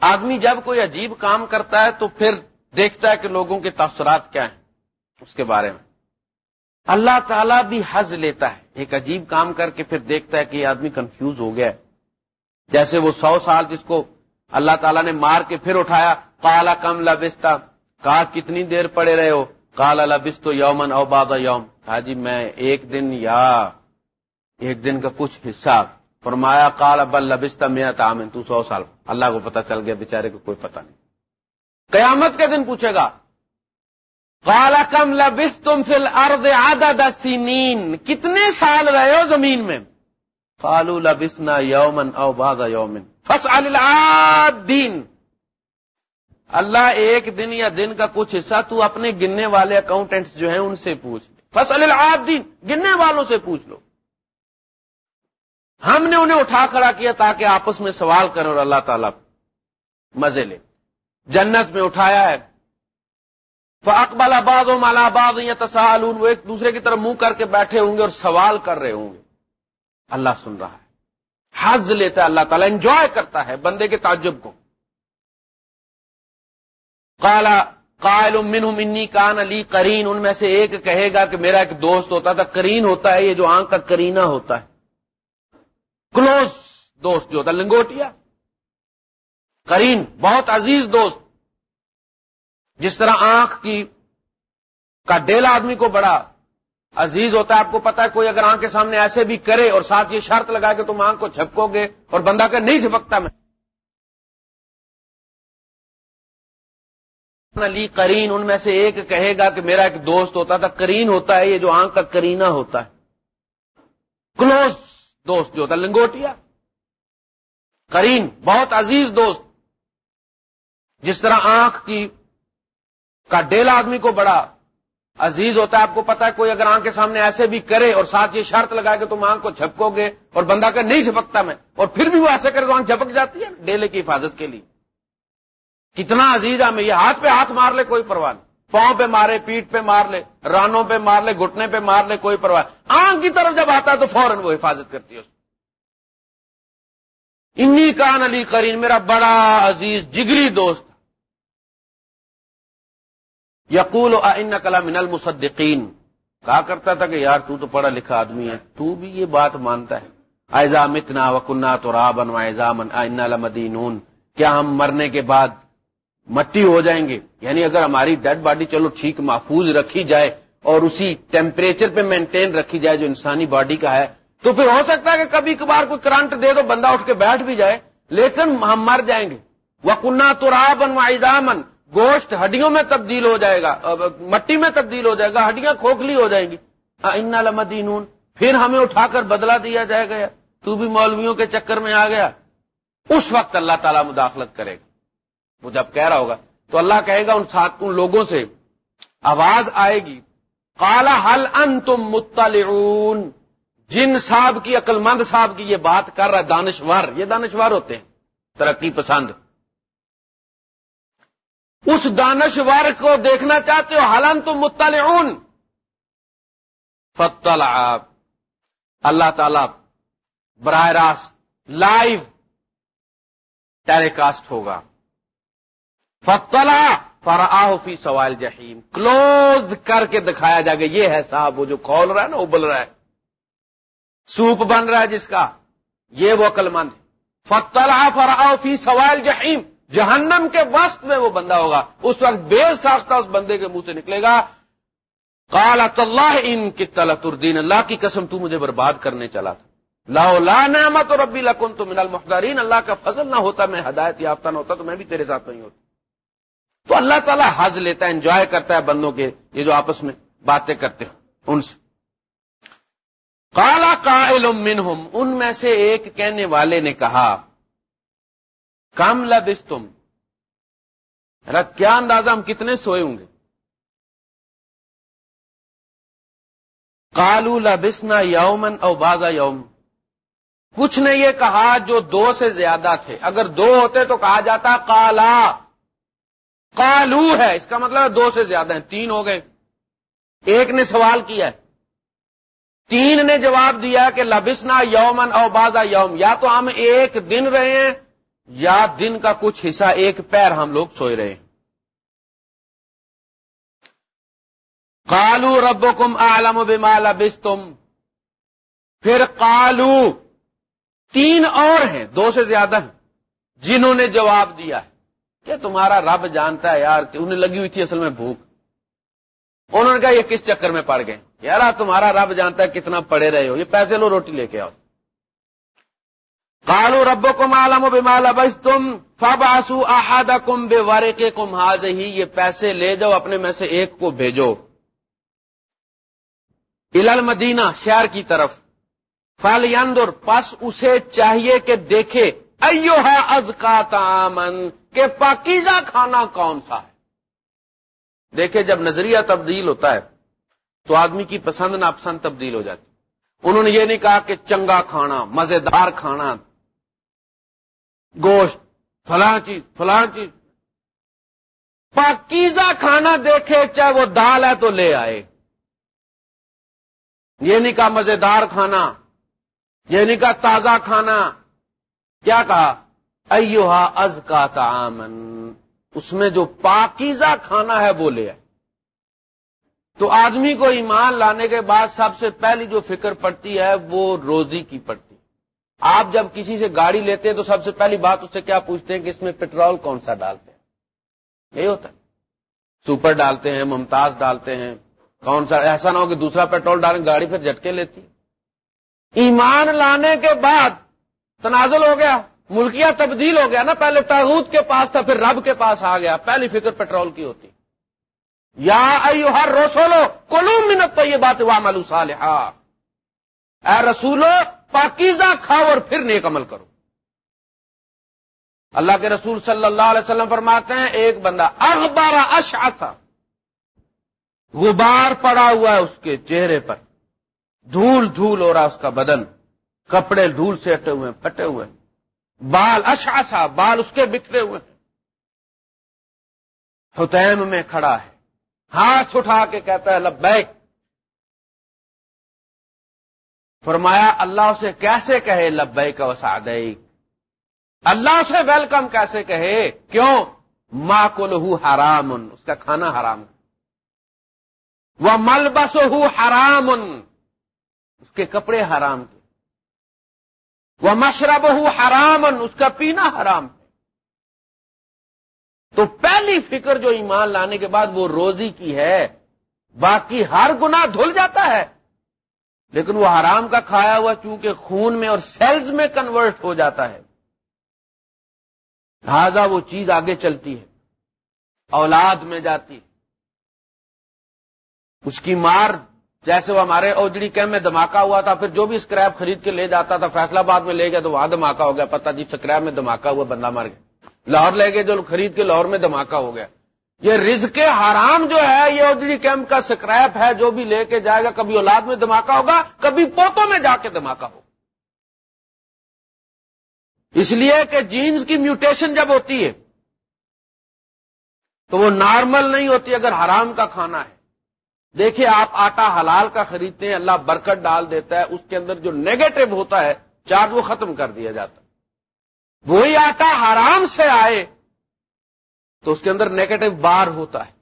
آدمی جب کوئی عجیب کام کرتا ہے تو پھر دیکھتا ہے کہ لوگوں کے تاثرات کیا ہیں اس کے بارے میں۔ اللہ تعالیٰ بھی حز لیتا ہے۔ ایک عجیب کام کر کے پھر دیکھتا ہے کہ یہ آدمی کنفیوز ہو گیا ہے۔ جیسے وہ سو سال جس کو اللہ تعالیٰ نے مار کے پھر اٹھایا کالا کم لبستہ کہا، کتنی دیر پڑے رہے ہو؟ کالا لبست یومن اوباد یوم۔ کہا جی میں ایک دن یا ایک دن کا کچھ حصہ۔ فرمایا کالا بل لبستہ میں تامن تو سو سال۔ اللہ کو پتا چل گیا بےچارے کو کوئی پتا نہیں۔ قیامت کے دن پوچھے گا کالا کم لبس تم فل ارد آدا سینین کتنے سال رہے ہو زمین میں؟ فالو لبسنا یومن او باد یومن فس دین اللہ ایک دن یا دن کا کچھ حصہ تو اپنے گننے والے اکاؤنٹینٹس جو ہیں ان سے پوچھ فصل العابدین گننے والوں سے پوچھ لو. ہم نے انہیں اٹھا کھڑا کیا تاکہ آپس میں سوال کریں اور اللہ تعالیٰ مزے لے. جنت میں اٹھایا ہے. اقبال آباد و مالا آباد یا وہ ایک دوسرے کی طرف منہ کر کے بیٹھے ہوں گے اور سوال کر رہے ہوں گے. اللہ سن رہا ہے۔ حز لیتا ہے، اللہ تعالیٰ انجوائے کرتا ہے بندے کے تعجب کو۔ کالا قائل منہم انی کان علی کرین ان میں سے ایک کہے گا کہ میرا ایک دوست ہوتا تھا کرین ہوتا ہے، یہ جو آنکھ کا کرینا ہوتا ہے۔ کلوز دوست جو ہوتا ہے، لنگوٹیا۔ کرین بہت عزیز دوست۔ جس طرح آنکھ کی، کا ڈیل آدمی کو بڑا عزیز ہوتا ہے، آپ کو پتا ہے، کوئی اگر آنکھ کے سامنے ایسے بھی کرے اور ساتھ یہ شرط لگا کہ تم آنکھ کو چھپکو گے اور بندہ کہ نہیں چھپکتا میں۔ علی کرین ان میں سے ایک کہے گا کہ میرا ایک دوست ہوتا تھا کرین ہوتا ہے، یہ جو آنکھ کا کرینا ہوتا ہے۔ کلوز دوست جو ہوتا ہے، لنگوٹیا۔ کرین بہت عزیز دوست۔ جس طرح آنکھ کی کا ڈیل آدمی کو بڑا عزیز ہوتا ہے، آپ کو پتا ہے، کوئی اگر آنکھ کے سامنے ایسے بھی کرے اور ساتھ یہ شرط لگائے کہ تم آنکھ کو چھپکو گے اور بندہ کہ نہیں چھپکتا میں، اور پھر بھی وہ ایسے کرے تو آنکھ جھپک جاتی ہے ڈیلے کی حفاظت کے لیے۔ کتنا عزیز ہے، ہمیں یہ ہاتھ پہ ہاتھ مار لے، کوئی پرواہ نہیں۔ پاؤں پہ مارے پیٹ پہ مار لے، رانوں پہ مار لے، گھٹنے پہ مار لے، کوئی پرواہ آنکھ کی طرف جب آتا ہے تو فوراً وہ حفاظت کرتی ہے انی کان علی کرین میرا بڑا عزیز، جگری دوست۔ یقول ان کلا من المصدقین۔ کہا کرتا تھا کہ یار تو تو پڑھا لکھا آدمی ہے، تو بھی یہ بات مانتا ہے۔ ایزا متنا وکنہ تو رابن و ایزامن لمدینون۔ کیا ہم مرنے کے بعد مٹی ہو جائیں گے؟ یعنی اگر ہماری ڈیڈ باڈی چلو ٹھیک محفوظ رکھی جائے اور اسی ٹیمپریچر پہ مینٹین رکھی جائے جو انسانی باڈی کا ہے، تو پھر ہو سکتا ہے کہ کبھی کبھار کوئی کرنٹ دے دو، بندہ اٹھ کے بیٹھ بھی جائے، لیکن ہم مر جائیں گے۔ وہ کنہ تو رابن و ایزامن گوشت ہڈیوں میں تبدیل ہو جائے گا مٹی میں تبدیل ہو جائے گا، ہڈیاں کھوکھلی ہو جائیں گی۔ ان لمدینون پھر ہمیں اٹھا کر بدلا دیا جائے گا۔ تو بھی مولویوں کے چکر میں آ گیا۔ اس وقت اللہ تعالیٰ مداخلت کرے گا۔ وہ جب کہہ رہا ہوگا، تو اللہ کہے گا ان سات، ان لوگوں سے، آواز آئے گی۔ کالا حل ان تم جن صاحب کی عقل مند صاحب کی یہ بات کر رہا ہے، دانشور، یہ دانشور ہوتے ہیں۔ ترقی پسند۔ اس دانشور کو دیکھنا چاہتے ہو حالان تم مطلعون۔ فتلا اللہ تعالی براہ راست لائیو ٹیلی کاسٹ ہوگا۔ فتلا فرآ فی سوال جہیم کلوز کر کے دکھایا جائے گا، یہ ہے صاحب، وہ جو کھول رہا ہے نا، ابل رہا ہے۔ سوپ بن رہا ہے جس کا۔ یہ وہ عقل مند فتلا فرآ فی سوال جہیم جہنم کے وسط میں وہ بندہ ہوگا۔ اس وقت بے ساختہ اس بندے کے منہ سے نکلے گا۔ کالا اللہ ان کی طلط الدین اللہ کی قسم تو مجھے برباد کرنے چلا تھا۔ لا نعمت اور ربی لکن تو من المختارین اللہ کا فضل نہ ہوتا، میں ہدایت یافتہ نہ ہوتا، تو میں بھی تیرے ساتھ نہیں ہوتا۔ تو اللہ تعالیٰ حض لیتا ہے، انجوائے کرتا ہے بندوں کے، یہ جو آپس میں باتیں کرتے ہیں، ان سے۔ کالا کا منہم، ان میں سے ایک کہنے والے نے کہا کم لبس تم یعنی کیا اندازہ ہم کتنے سوئے ہوں گے؟ کالو لبسنا یومن او بازا یوم۔ کچھ نے یہ کہا جو دو سے زیادہ تھے۔ اگر دو ہوتے تو کہا جاتا کالا کالو ہے، اس کا مطلب دو سے زیادہ ہیں، تین ہو گئے۔ ایک نے سوال کیا ہے۔ تین نے جواب دیا کہ لبسنا یومن او بازا یوم۔ یا تو ہم ایک دن رہے ہیں یا دن کا کچھ حصہ ایک پیر ہم لوگ سوئے رہے۔ کالو رب کم عالم بمال بس تم پھر کالو تین اور ہیں، دو سے زیادہ ہیں، جنہوں نے جواب دیا ہے کہ تمہارا رب جانتا ہے یار کہ انہیں لگی ہوئی تھی اصل میں بھوک۔ انہوں نے کہا یہ کس چکر میں پڑ گئے؟ یار تمہارا رب جانتا ہے کتنا پڑے رہے ہو، یہ پیسے لو روٹی لے کے آؤ۔ کالو رب کو مالم بال بس تم فب آسو کم بے وارے کے کم حاض ہی یہ پیسے لے جاؤ، اپنے میں سے ایک کو بھیجو۔ ال مدینہ شہر کی طرف۔ فل پس اسے چاہیے کہ دیکھے ایو ہے از کا تامن کہ پاکیزہ کھانا کون سا ہے۔ دیکھے، جب نظریہ تبدیل ہوتا ہے، تو آدمی کی پسند ناپسند تبدیل ہو جاتی۔ انہوں نے یہ نہیں کہا کہ چنگا کھانا، مزیدار کھانا گوشت فلاں چیز فلاں چیز۔ پاکیزہ کھانا دیکھے چاہے وہ دال ہے تو لے آئے۔ یہ نہیں کہا مزیدار کھانا، یہ نہیں کہا تازہ کھانا۔ کیا کہا؟ ایوہا از کا تعامن اس میں جو پاکیزہ کھانا ہے وہ لے آئے۔ تو آدمی کو ایمان لانے کے بعد سب سے پہلی جو فکر پڑتی ہے وہ روزی کی پڑتی آپ جب کسی سے گاڑی لیتے ہیں تو سب سے پہلی بات اس سے کیا پوچھتے ہیں کہ اس میں پیٹرول کون سا ڈالتے ہیں؟ یہی ہوتا ہے۔ سپر ڈالتے ہیں، ممتاز ڈالتے ہیں، کون سا؟ ایسا نہ ہو کہ دوسرا پیٹرول ڈالیں، گاڑی پھر جھٹکے لیتی۔ ایمان لانے کے بعد تنازل ہو گیا، ملکیہ تبدیل ہو گیا نا۔ پہلے تاغوت کے پاس تھا، پھر رب کے پاس آ گیا۔ پہلی فکر پیٹرول کی ہوتی۔ یا ایو ہر رسولو کلو منت تو یہ بات واہ ملو اے رسولو، پاکیزہ کھاؤ اور پھر نیک عمل کرو۔ اللہ کے رسول صلی اللہ علیہ وسلم فرماتے ہیں، ایک بندہ اخبارہ اشا تھا غبار پڑا ہوا ہے اس کے چہرے پر۔ دھول دھول ہو رہا اس کا بدن۔ کپڑے دھول سے ہٹے ہوئے پھٹے ہوئے بال اشاسا بال اس کے بکھرے ہوئے ہیں۔ میں کھڑا ہے۔ ہاتھ اٹھا کے کہتا ہے، لبیک فرمایا، اللہ سے کیسے کہے؟ لبئی کا وساد اللہ سے ویلکم کیسے کہے؟ کیوں؟ ماں کو لہو حرام اس کا کھانا حرام۔ وہ مل بس ہو حرام اس کے کپڑے حرام کے وہ مشرب ہو حرام اس کا پینا حرام تو پہلی فکر جو ایمان لانے کے بعد وہ روزی کی ہے، باقی ہر گنا دھل جاتا ہے۔ لیکن وہ حرام کا کھایا ہوا چونکہ خون میں اور سیلز میں کنورٹ ہو جاتا ہے۔ لہذا وہ چیز آگے چلتی ہے۔ اولاد میں جاتی۔ اس کی مار جیسے وہ ہمارے اوجڑی کیمپ میں دھماکہ ہوا تھا، پھر جو بھی اسکریپ خرید کے لے جاتا تھا، فیصلہ باد میں لے گیا تو وہاں دھماکہ ہو گیا۔ پتہ جی اسکریپ میں دھماکہ ہوا، بندہ مار گیا۔ لاہور لے گئے، جو خرید کے لاہور میں دھماکہ ہو گیا۔ یہ رزق حرام جو ہے، یہ اوجڑی کیمپ کا سکریپ ہے، جو بھی لے کے جائے گا، کبھی اولاد میں دھماکہ ہوگا، کبھی پوتوں میں جا کے دھماکہ ہوگا۔ اس لیے کہ جینز کی میوٹیشن جب ہوتی ہے، تو وہ نارمل نہیں ہوتی اگر حرام کا کھانا ہے۔ دیکھیے، آپ آٹا حلال کا خریدتے ہیں، اللہ برکت ڈال دیتا ہے، اس کے اندر جو نیگیٹو ہوتا ہے چارج وہ ختم کر دیا جاتا ہے۔ وہی آٹا حرام سے آئے تو اس کے اندر نیگیٹو بار ہوتا ہے۔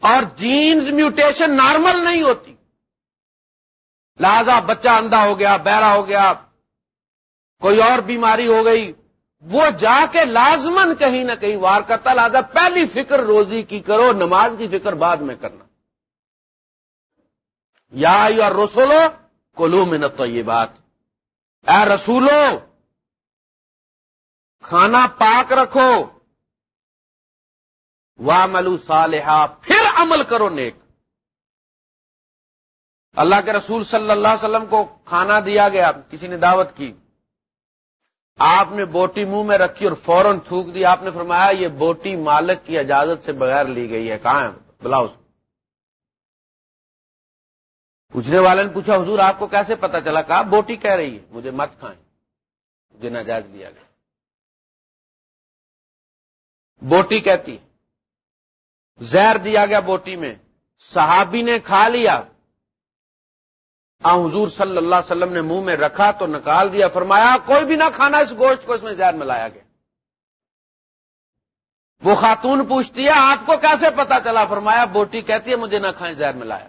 اور جینز میوٹیشن نارمل نہیں ہوتی۔ لہذا بچہ اندھا ہو گیا بہرا ہو گیا، کوئی اور بیماری ہو گئی، وہ جا کے لازمن کہیں نہ کہیں وار کرتا، لہذا پہلی فکر روزی کی کرو، نماز کی فکر بعد میں کرنا۔ یا رسولو کلو منت تو یہ بات اے رسولو کھانا پاک رکھو۔ واہ ملو صالحہ پھر عمل کرو نیک۔ اللہ کے رسول صلی اللہ علیہ وسلم کو کھانا دیا گیا، کسی نے دعوت کی۔ آپ نے بوٹی منہ میں رکھی اور فوراً تھوک دی۔ آپ نے فرمایا، یہ بوٹی مالک کی اجازت سے بغیر لی گئی ہے۔ کہاں ہے؟ بلاؤ پوچھنے والے نے پوچھا، حضور، آپ کو کیسے پتا چلا؟ کہا، بوٹی کہہ رہی ہے، مجھے مت کھائیں۔ مجھے ناجائز لیا گیا۔ بوٹی کہتی زہر دیا گیا بوٹی میں صحابی نے کھا لیا آ حضور صلی اللہ علیہ وسلم نے منہ میں رکھا تو نکال دیا فرمایا کوئی بھی نہ کھانا اس گوشت کو اس میں زہر ملایا گیا وہ خاتون پوچھتی ہے آپ کو کیسے پتا چلا فرمایا بوٹی کہتی ہے مجھے نہ کھائیں زہر ملایا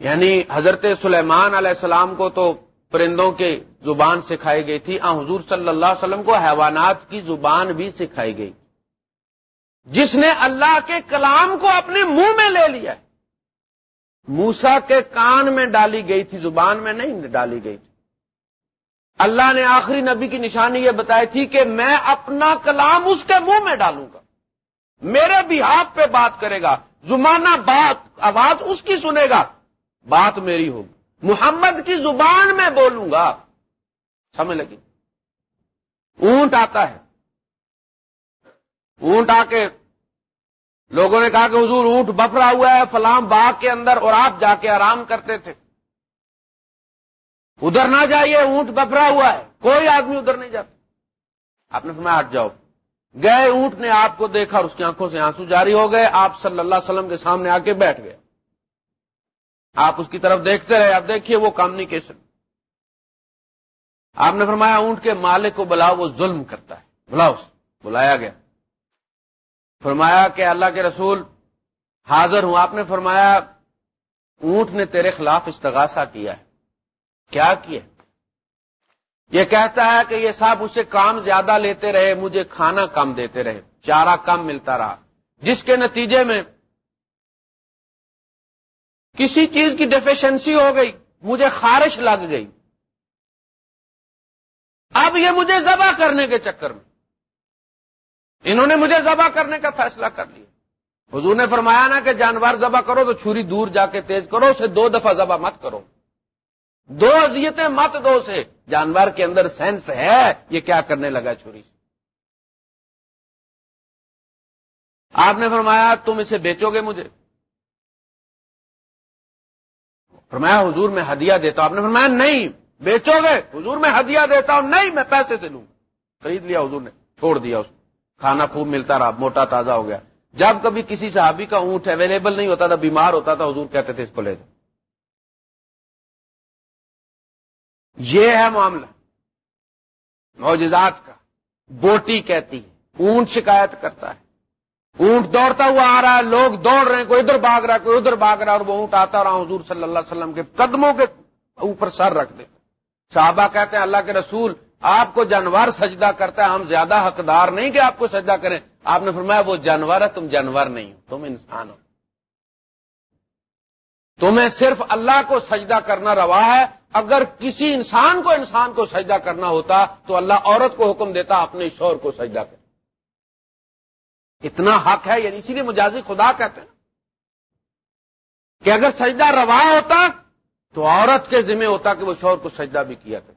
یعنی حضرت سلیمان علیہ السلام کو تو پرندوں کے زبان سکھائی گئی تھی۔ حضور صلی اللہ علیہ وسلم کو حیوانات کی زبان بھی سکھائی گئی۔ جس نے اللہ کے کلام کو اپنے منہ میں لے لیا موسا کے کان میں ڈالی گئی تھی، زبان میں نہیں ڈالی گئی۔ تھی اللہ نے آخری نبی کی نشانی یہ بتائی تھی کہ میں اپنا کلام اس کے منہ میں ڈالوں گا۔ میرے بھی پہ بات کرے گا۔ زمانہ بات، آواز اس کی سنے گا۔ بات میری ہوگی۔ محمد کی زبان میں بولوں گا۔ سمجھ لگی۔ اونٹ آتا ہے۔ اونٹ آ کے لوگوں نے کہا کہ حضور اونٹ بفرا ہوا ہے فلام باغ کے اندر اور آپ جا کے آرام کرتے تھے۔ ادھر نہ جائیے، اونٹ بفرا ہوا ہے۔ کوئی آدمی ادھر نہیں جاتا۔ آپ نے فرمایا، ہٹ جاؤ۔ گئے، اونٹ نے آپ کو دیکھا اور اس کی آنکھوں سے آنسو جاری ہو گئے۔ آپ صلی اللہ علیہ وسلم کے سامنے آ کے بیٹھ گئے۔ آپ اس کی طرف دیکھتے رہے۔ اب دیکھیے وہ کامنیکیشن آپ نے فرمایا اونٹ کے مالک کو بلاؤ، وہ ظلم کرتا ہے۔ بلاؤ بلایا گیا۔ فرمایا کہ اللہ کے رسول حاضر ہوں۔ آپ نے فرمایا اونٹ نے تیرے خلاف استغاثہ کیا ہے۔ کیا کیا؟ یہ کہتا ہے کہ یہ صاحب اسے کام زیادہ لیتے رہے، مجھے کھانا کم دیتے رہے، چارہ کم ملتا رہا۔ جس کے نتیجے میں کسی چیز کی ڈیفیشنسی ہو گئی، مجھے خارش لگ گئی۔ اب یہ مجھے ذبح کرنے کے چکر میں۔ انہوں نے مجھے ذبح کرنے کا فیصلہ کر لیا۔ حضور نے فرمایا نا کہ جانور ذبح کرو تو چھری دور جا کے تیز کرو، اسے دو دفعہ ذبح مت کرو۔ دو اذیتیں مت دو سے جانور کے اندر سینس ہے، یہ کیا کرنے لگا چھری سے؟ آپ نے فرمایا، تم اسے بیچو گے مجھے۔ فرمایا، حضور میں ہدیہ دیتا ہوں۔ آپ نے فرمایا، نہیں۔ بیچو گے، حضور میں ہدیہ دیتا ہوں، نہیں، میں پیسے سے لوں خرید لیا، حضور نے، چھوڑ دیا اس کھانا خوب ملتا رہا، موٹا تازہ ہو گیا۔ جب کبھی کسی صحابی کا اونٹ اویلیبل نہیں ہوتا تھا، بیمار ہوتا تھا، حضور کہتے تھے اس کو لے جاؤ یہ ہے معاملہ۔ معجزات کا۔ بوٹی کہتی ہے، اونٹ شکایت کرتا ہے۔ اونٹ دوڑتا ہوا آ رہا ہے، لوگ دوڑ رہے ہیں، کوئی ادھر بھاگ رہا ہے، کوئی ادھر بھاگ رہا ہے، اور وہ اونٹ آتا رہا، حضور صلی اللہ علیہ وسلم کے قدموں کے اوپر سر رکھ دیتا صحابہ کہتے ہیں اللہ کے رسول، آپ کو جانور سجدہ کرتا ہے، ہم زیادہ حقدار نہیں کہ آپ کو سجدہ کریں۔ آپ نے فرمایا، وہ جانور ہے، تم جانور نہیں ہو، تم انسان ہو۔ تمہیں صرف اللہ کو سجدہ کرنا روا ہے۔ اگر کسی انسان کو انسان کو سجدہ کرنا ہوتا، تو اللہ عورت کو حکم دیتا، اپنے شور کو سجدہ کر اتنا حق ہے یعنی اسی لیے مجازی خدا کہتے ہیں۔ کہ اگر سجدہ روا ہوتا تو عورت کے ذمہ ہوتا کہ وہ شور کو سجدہ بھی کیا کرے۔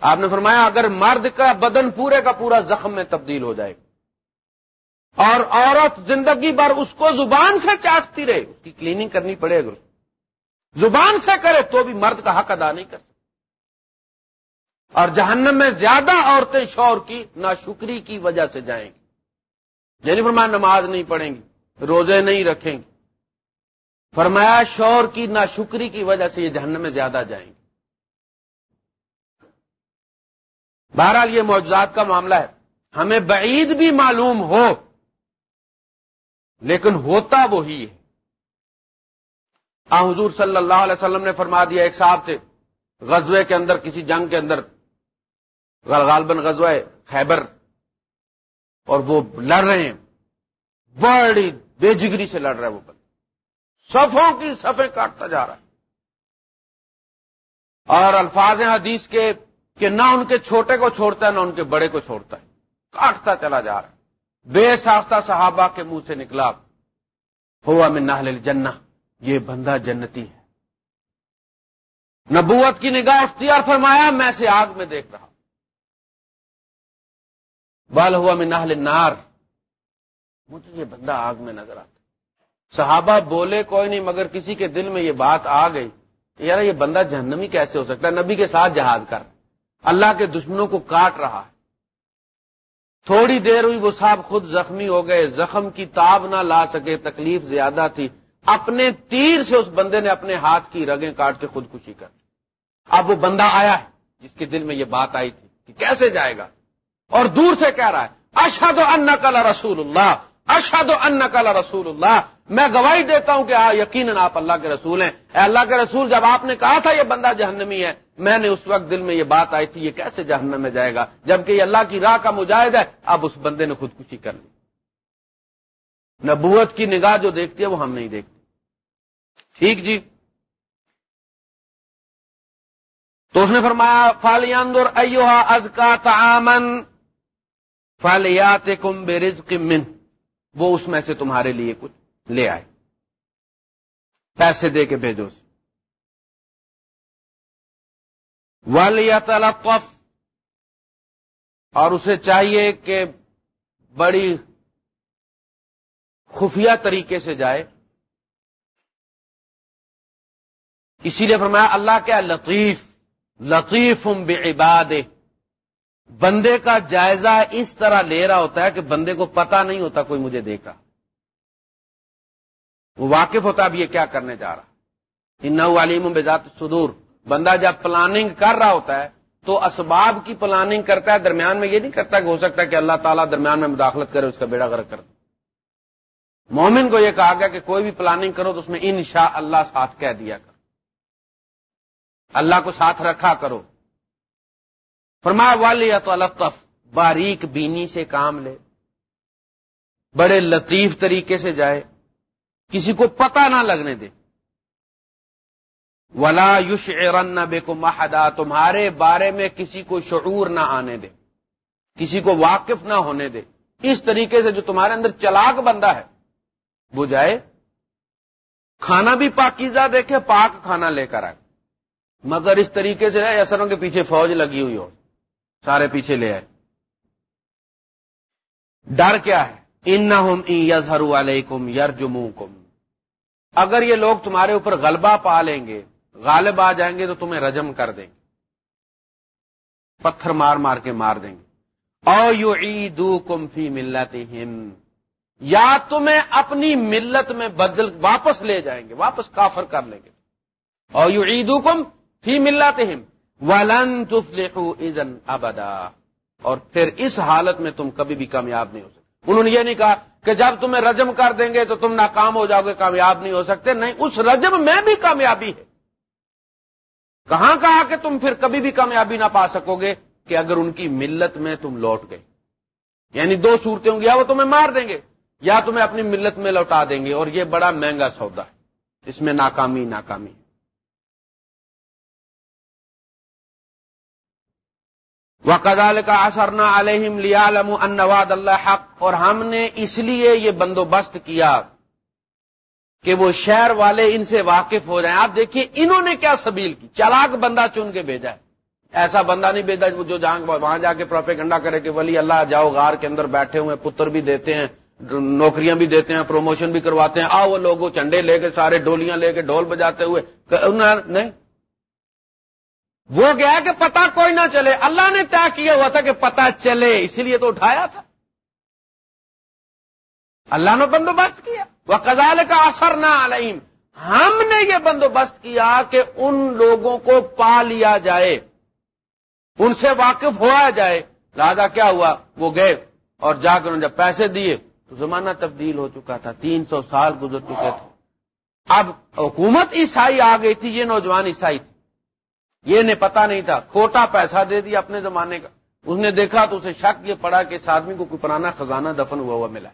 آپ نے فرمایا، اگر مرد کا بدن پورے کا پورا زخم میں تبدیل ہو جائے اور عورت زندگی بھر اس کو زبان سے چاٹتی رہے، اس کی کلیننگ کرنی پڑے اگر۔ زبان سے کرے تو بھی مرد کا حق ادا نہیں کر اور جہنم میں زیادہ عورتیں شور کی، ناشکری کی وجہ سے جائیں گی۔ یعنی فرمایا، نماز نہیں پڑھیں گی، روزے نہیں رکھیں گی۔ فرمایا شور کی ناشکری کی وجہ سے یہ جہنم میں زیادہ جائیں گے۔ بہرحال یہ معجزات کا معاملہ ہے۔ ہمیں بعید بھی معلوم ہو، لیکن ہوتا وہی ہے۔ آ حضور صلی اللہ علیہ وسلم نے فرما دیا، ایک صاحب تھے، غزوے کے اندر، کسی جنگ کے اندر۔ غالباً غزوہ خیبر، اور وہ لڑ رہے ہیں۔ بڑی بے جگری سے لڑ رہا ہے وہ بند صفوں کی صفیں کاٹتا جا رہا ہے۔ اور الفاظ حدیث کے کہ نہ ان کے چھوٹے کو چھوڑتا ہے، نہ ان کے بڑے کو چھوڑتا ہے۔ کاٹتا چلا جا رہا ہے۔ بے ساختہ صحابہ کے منہ سے نکلا۔ ہوا میں نہ جنا یہ بندہ جنتی ہے۔ نبوت کی نگاہ اختیار فرمایا، میں سے آگ میں دیکھ رہا بال ہوا میں نہ نار مجھے یہ بندہ آگ میں نظر آتا صحابہ بولے کوئی نہیں، مگر کسی کے دل میں یہ بات آ گئی یار یہ بندہ جہنمی کیسے ہو سکتا ہے؟ نبی کے ساتھ جہاد کر۔ اللہ کے دشمنوں کو کاٹ رہا ہے۔ تھوڑی دیر ہوئی، وہ صاحب خود زخمی ہو گئے۔ زخم کی تاب نہ لا سکے، تکلیف زیادہ تھی۔ اپنے تیر سے اس بندے نے اپنے ہاتھ کی رگیں کاٹ کے خودکشی کر اب وہ بندہ آیا ہے، جس کے دل میں یہ بات آئی تھی کہ کیسے جائے گا؟ اور دور سے کہہ رہا ہے اشد ان کلا رسول اللہ اشد ان کلا رسول اللہ میں گواہی دیتا ہوں کہ ہاں، یقیناً آپ اللہ کے رسول ہیں۔ اے اللہ کے رسول، جب آپ نے کہا تھا یہ بندہ جہنمی ہے، میں نے اس وقت دل میں یہ بات آئی تھی، یہ کیسے جہنم میں جائے گا؟ جبکہ یہ اللہ کی راہ کا مجاہد ہے، اب اس بندے نے خودکشی کر لی۔ نبوت کی نگاہ جو دیکھتی ہے، وہ ہم نہیں دیکھتے۔ ٹھیک جی؟ تو اس نے فرمایا فالیاندر ایوہا از کا تعامن فالیات کم بے من وہ اس میں سے تمہارے لیے کچھ لے آئے۔ پیسے دے کے بھیجو تلطف اور اسے چاہیے کہ بڑی خفیہ طریقے سے جائے۔ اسی لیے فرمایا، اللہ کیا؟ لطیف لطیف بے عباد بندے کا جائزہ اس طرح لے رہا ہوتا ہے کہ بندے کو پتا نہیں ہوتا کوئی مجھے دیکھا وہ واقف ہوتا اب یہ کیا کرنے جا رہا۔ ان علیم بذات صدور۔ بندہ جب پلاننگ کر رہا ہوتا ہے، تو اسباب کی پلاننگ کرتا ہے، درمیان میں یہ نہیں کرتا کہ ہو سکتا ہے کہ اللہ تعالیٰ درمیان میں مداخلت کرے، اس کا بیڑا غرق کر مومن کو یہ کہا گیا کہ کوئی بھی پلاننگ کرو تو اس میں انشاء اللہ ساتھ کہہ دیا کرو اللہ کو ساتھ رکھا کرو۔ فرمایا والی تو الطف، باریک بینی سے کام لے۔ بڑے لطیف طریقے سے جائے۔ کسی کو پتہ نہ لگنے دے۔ ولا یوش ارن بے کو تمہارے بارے میں کسی کو شعور نہ آنے دے۔ کسی کو واقف نہ ہونے دے۔ اس طریقے سے جو تمہارے اندر چلاک بندہ ہے وہ جائے کھانا بھی پاکیزہ دیکھے، پاک کھانا لے کر آئے۔ مگر اس طریقے سے اثروں کے پیچھے فوج لگی ہوئی ہو۔ سارے پیچھے لے آئے۔ ڈر کیا ہے؟ ان یزہر علیکم یرجمو کم اگر یہ لوگ تمہارے اوپر غلبہ پا لیں گے، غالب آ جائیں گے تو تمہیں رجم کر دیں گے۔ پتھر مار مار کے مار دیں گے۔ او یو عیدو کم فی ملت یا تمہیں اپنی ملت میں بدل واپس لے جائیں گے، واپس کافر کر لیں گے۔ او یو عیدو کم فی ملت ولن تفلحوا اذن ابدا۔ اور پھر اس حالت میں تم کبھی بھی کامیاب نہیں ہو سکتے۔ انہوں نے یہ نہیں کہا کہ جب تمہیں رجم کر دیں گے تو تم ناکام ہو جاؤ گے، کامیاب نہیں ہو سکتے۔ نہیں، اس رجم میں بھی کامیابی ہے۔ کہاں کہا کہ تم پھر کبھی بھی کامیابی نہ پا سکو گے کہ اگر ان کی ملت میں تم لوٹ گئے۔ یعنی دو صورتیں ہوں گی، یا وہ تمہیں مار دیں گے، یا تمہیں اپنی ملت میں لوٹا دیں گے۔ اور یہ بڑا مہنگا سودا ہے۔ اس میں ناکامی ناکامی۔ وہ کزال کا اثر نہ علیہم لیا انواد اللہ حق اور ہم نے اس لیے یہ بندوبست کیا کہ وہ شہر والے ان سے واقف ہو جائیں۔ آپ دیکھیے انہوں نے کیا سبیل کی؟ چلاک بندہ چن کے بھیجا ہے۔ ایسا بندہ نہیں بھیجا جو جہاں وہاں جا کے پروپے گنڈا کرے کہ ولی اللہ جاؤ، غار کے اندر بیٹھے ہوئے پتر بھی دیتے ہیں، نوکریاں بھی دیتے ہیں، پروموشن بھی کرواتے ہیں۔ آؤ وہ لوگ چنڈے لے کے سارے ڈولیاں لے کے ڈھول بجاتے ہوئے۔ نہیں وہ گیا کہ پتا کوئی نہ چلے۔ اللہ نے طے کیا ہوا تھا کہ پتا چلے، اسی لیے تو اٹھایا تھا۔ اللہ نے بندوبست کیا۔ وہ کزال کا اثر نہ علیم ہم نے یہ بندوبست کیا کہ ان لوگوں کو پا لیا جائے۔ ان سے واقف ہوا جائے۔ لہذا کیا ہوا؟ وہ گئے اور جا کر جب پیسے دیے تو زمانہ تبدیل ہو چکا تھا۔ تین سو سال گزر چکے تھے۔ اب حکومت عیسائی آ گئی تھی، یہ نوجوان عیسائی تھی۔ یہ نے پتا نہیں تھا۔ کھوٹا پیسہ دے دیا اپنے زمانے کا۔ اس نے دیکھا تو اسے شک یہ پڑا کہ اس آدمی کو کوئی پرانا خزانہ دفن ہوا ہوا ملا۔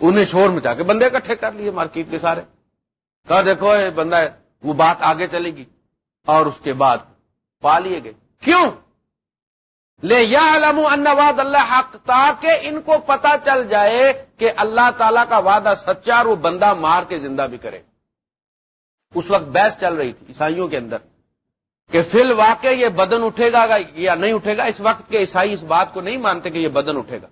انہیں شور مچا کے بندے اکٹھے کر لیے مارکیٹ کے سارے۔ کہا، دیکھو یہ بندہ ہے وہ بات آگے چلے گی۔ اور اس کے بعد پا لیے گئے۔ کیوں؟ لے یا علم انواد اللہ حق، تاکہ ان کو پتا چل جائے کہ اللہ تعالی کا وعدہ سچا اور وہ بندہ مار کے زندہ بھی کرے۔ اس وقت بحث چل رہی تھی عیسائیوں کے اندر۔ کہ فی الواقع یہ بدن اٹھے گا یا نہیں اٹھے گا، اس وقت کے عیسائی اس بات کو نہیں مانتے کہ یہ بدن اٹھے گا۔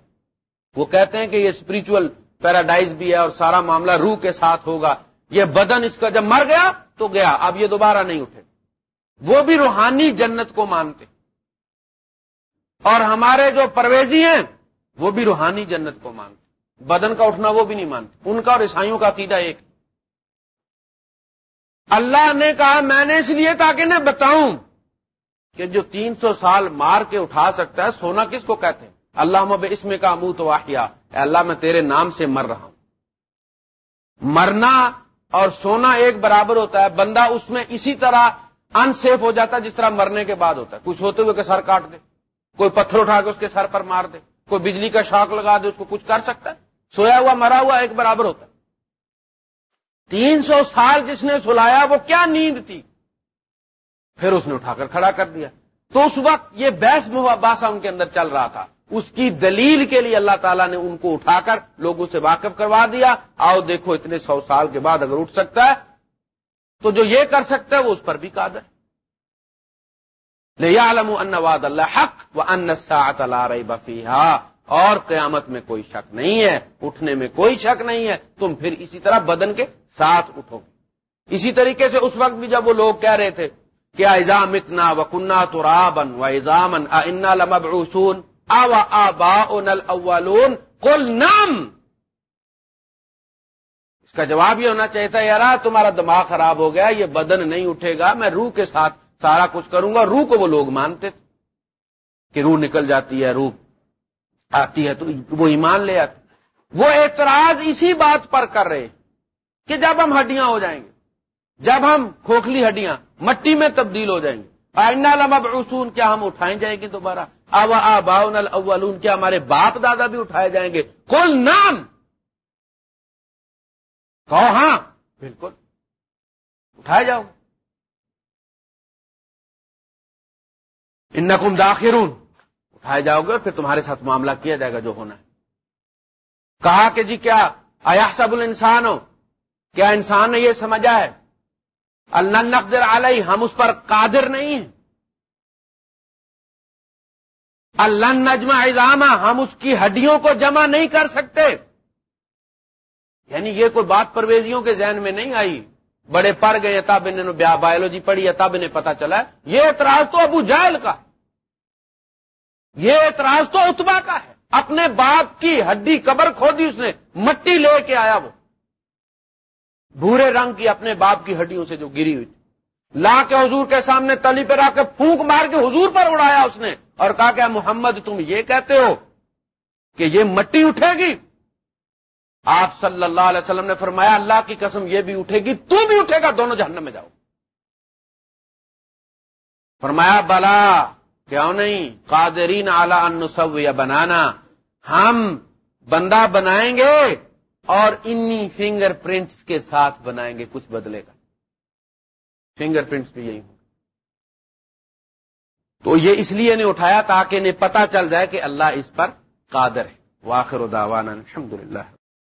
وہ کہتے ہیں کہ یہ اسپرچل پیراڈائز بھی ہے اور سارا معاملہ روح کے ساتھ ہوگا۔ یہ بدن اس کا جب مر گیا تو گیا، اب یہ دوبارہ نہیں اٹھے۔ وہ بھی روحانی جنت کو مانتے۔ اور ہمارے جو پرویزی ہیں، وہ بھی روحانی جنت کو مانتے۔ بدن کا اٹھنا وہ بھی نہیں مانتے۔ ان کا اور عیسائیوں کا عقیدہ ایک۔ اللہ نے کہا، میں نے اس لیے تاکہ میں بتاؤں کہ جو تین سو سال مار کے اٹھا سکتا ہے، سونا کس کو کہتے ہیں؟ اللہ مب اس میں کا منہ تو اے اللہ، میں تیرے نام سے مر رہا ہوں۔ مرنا اور سونا ایک برابر ہوتا ہے، بندہ اس میں اسی طرح ان سیف ہو جاتا ہے جس طرح مرنے کے بعد ہوتا ہے۔ کچھ ہوتے ہوئے کہ سر کاٹ دے، کوئی پتھر اٹھا کے اس کے سر پر مار دے، کوئی بجلی کا شاک لگا دے، اس کو کچھ کر سکتا ہے۔ سویا ہوا، مرا ہوا ایک برابر ہوتا ہے۔ تین سو سال جس نے سلایا وہ کیا نیند تھی؟ پھر اس نے اٹھا کر کھڑا کر دیا۔ تو اس وقت یہ بحث باسا ان کے اندر چل رہا تھا۔ اس کی دلیل کے لیے اللہ تعالیٰ نے ان کو اٹھا کر لوگوں سے واقف کروا دیا۔ آؤ دیکھو اتنے سو سال کے بعد اگر اٹھ سکتا ہے، تو جو یہ کر سکتا ہے وہ اس پر بھی قادر۔ لے عالم ان واد اللہ حق و ان رہی بفی اور قیامت میں کوئی شک نہیں ہے، اٹھنے میں کوئی شک نہیں ہے، تم پھر اسی طرح بدن کے ساتھ اٹھو گے۔ اسی طریقے سے اس وقت بھی جب وہ لوگ کہہ رہے تھے کہ ایزام اتنا و کنہ تو رابن و ایزامن لمبسون آبا اولون کل نام اس کا جواب یہ ہونا چاہیے تھا یار تمہارا دماغ خراب ہو گیا، یہ بدن نہیں اٹھے گا، میں روح کے ساتھ سارا کچھ کروں گا، روح کو وہ لوگ مانتے تھے کہ روح نکل جاتی ہے، روح آتی ہے تو وہ ایمان لے آتی وہ اعتراض اسی بات پر کر رہے کہ جب ہم ہڈیاں ہو جائیں گے، جب ہم کھوکھلی ہڈیاں مٹی میں تبدیل ہو جائیں گے آئندہ لمب رسون کیا ہم اٹھائیں جائیں گے دوبارہ؟ اب آباؤن الاولون کیا ہمارے باپ دادا بھی اٹھائے جائیں گے؟ کل نام کہو ہاں بالکل۔ اٹھائے جاؤ۔ ان نقم داخرون۔ اٹھائے جاؤ گے اور پھر تمہارے ساتھ معاملہ کیا جائے گا جو ہونا ہے۔ کہا کہ جی کیا آیا سب الانسان؟ ہو کیا انسان نے یہ سمجھا ہے؟ اللہ نقدر علیہ ہم اس پر قادر نہیں ہیں۔ اللہ نجمہ اضامہ ہم اس کی ہڈیوں کو جمع نہیں کر سکتے۔ یعنی یہ کوئی بات پرویزیوں کے ذہن میں نہیں آئی۔ بڑے پڑ گئے تب انہوں نے بایولوجی پڑھی ہے تب انہیں پتا چلا۔ یہ اعتراض تو ابو جائل کا۔ یہ اعتراض تو اتبا کا ہے۔ اپنے باپ کی ہڈی قبر کھودی اس نے، مٹی لے کے آیا وہ۔ بھورے رنگ کی اپنے باپ کی ہڈیوں سے جو گری ہوئی لا کے حضور کے سامنے تلی پہ آ کے پھونک مار کے حضور پر اڑایا اس نے اور کہا کہ محمد، تم یہ کہتے ہو کہ یہ مٹی اٹھے گی؟ آپ صلی اللہ علیہ وسلم نے فرمایا، اللہ کی قسم یہ بھی اٹھے گی، تو بھی اٹھے گا، دونوں جہنم میں جاؤ۔ فرمایا، بلا کیوں نہیں؟ قادرین اعلی ان یا بنانا۔ ہم بندہ بنائیں گے اور انی فنگر پرنٹس کے ساتھ بنائیں گے کچھ بدلے گا فنگر پرنٹس بھی یہی ہوں۔ تو یہ اس لیے نہیں اٹھایا تاکہ انہیں پتا چل جائے کہ اللہ اس پر قادر ہے۔ واخر داوان الحمد للہ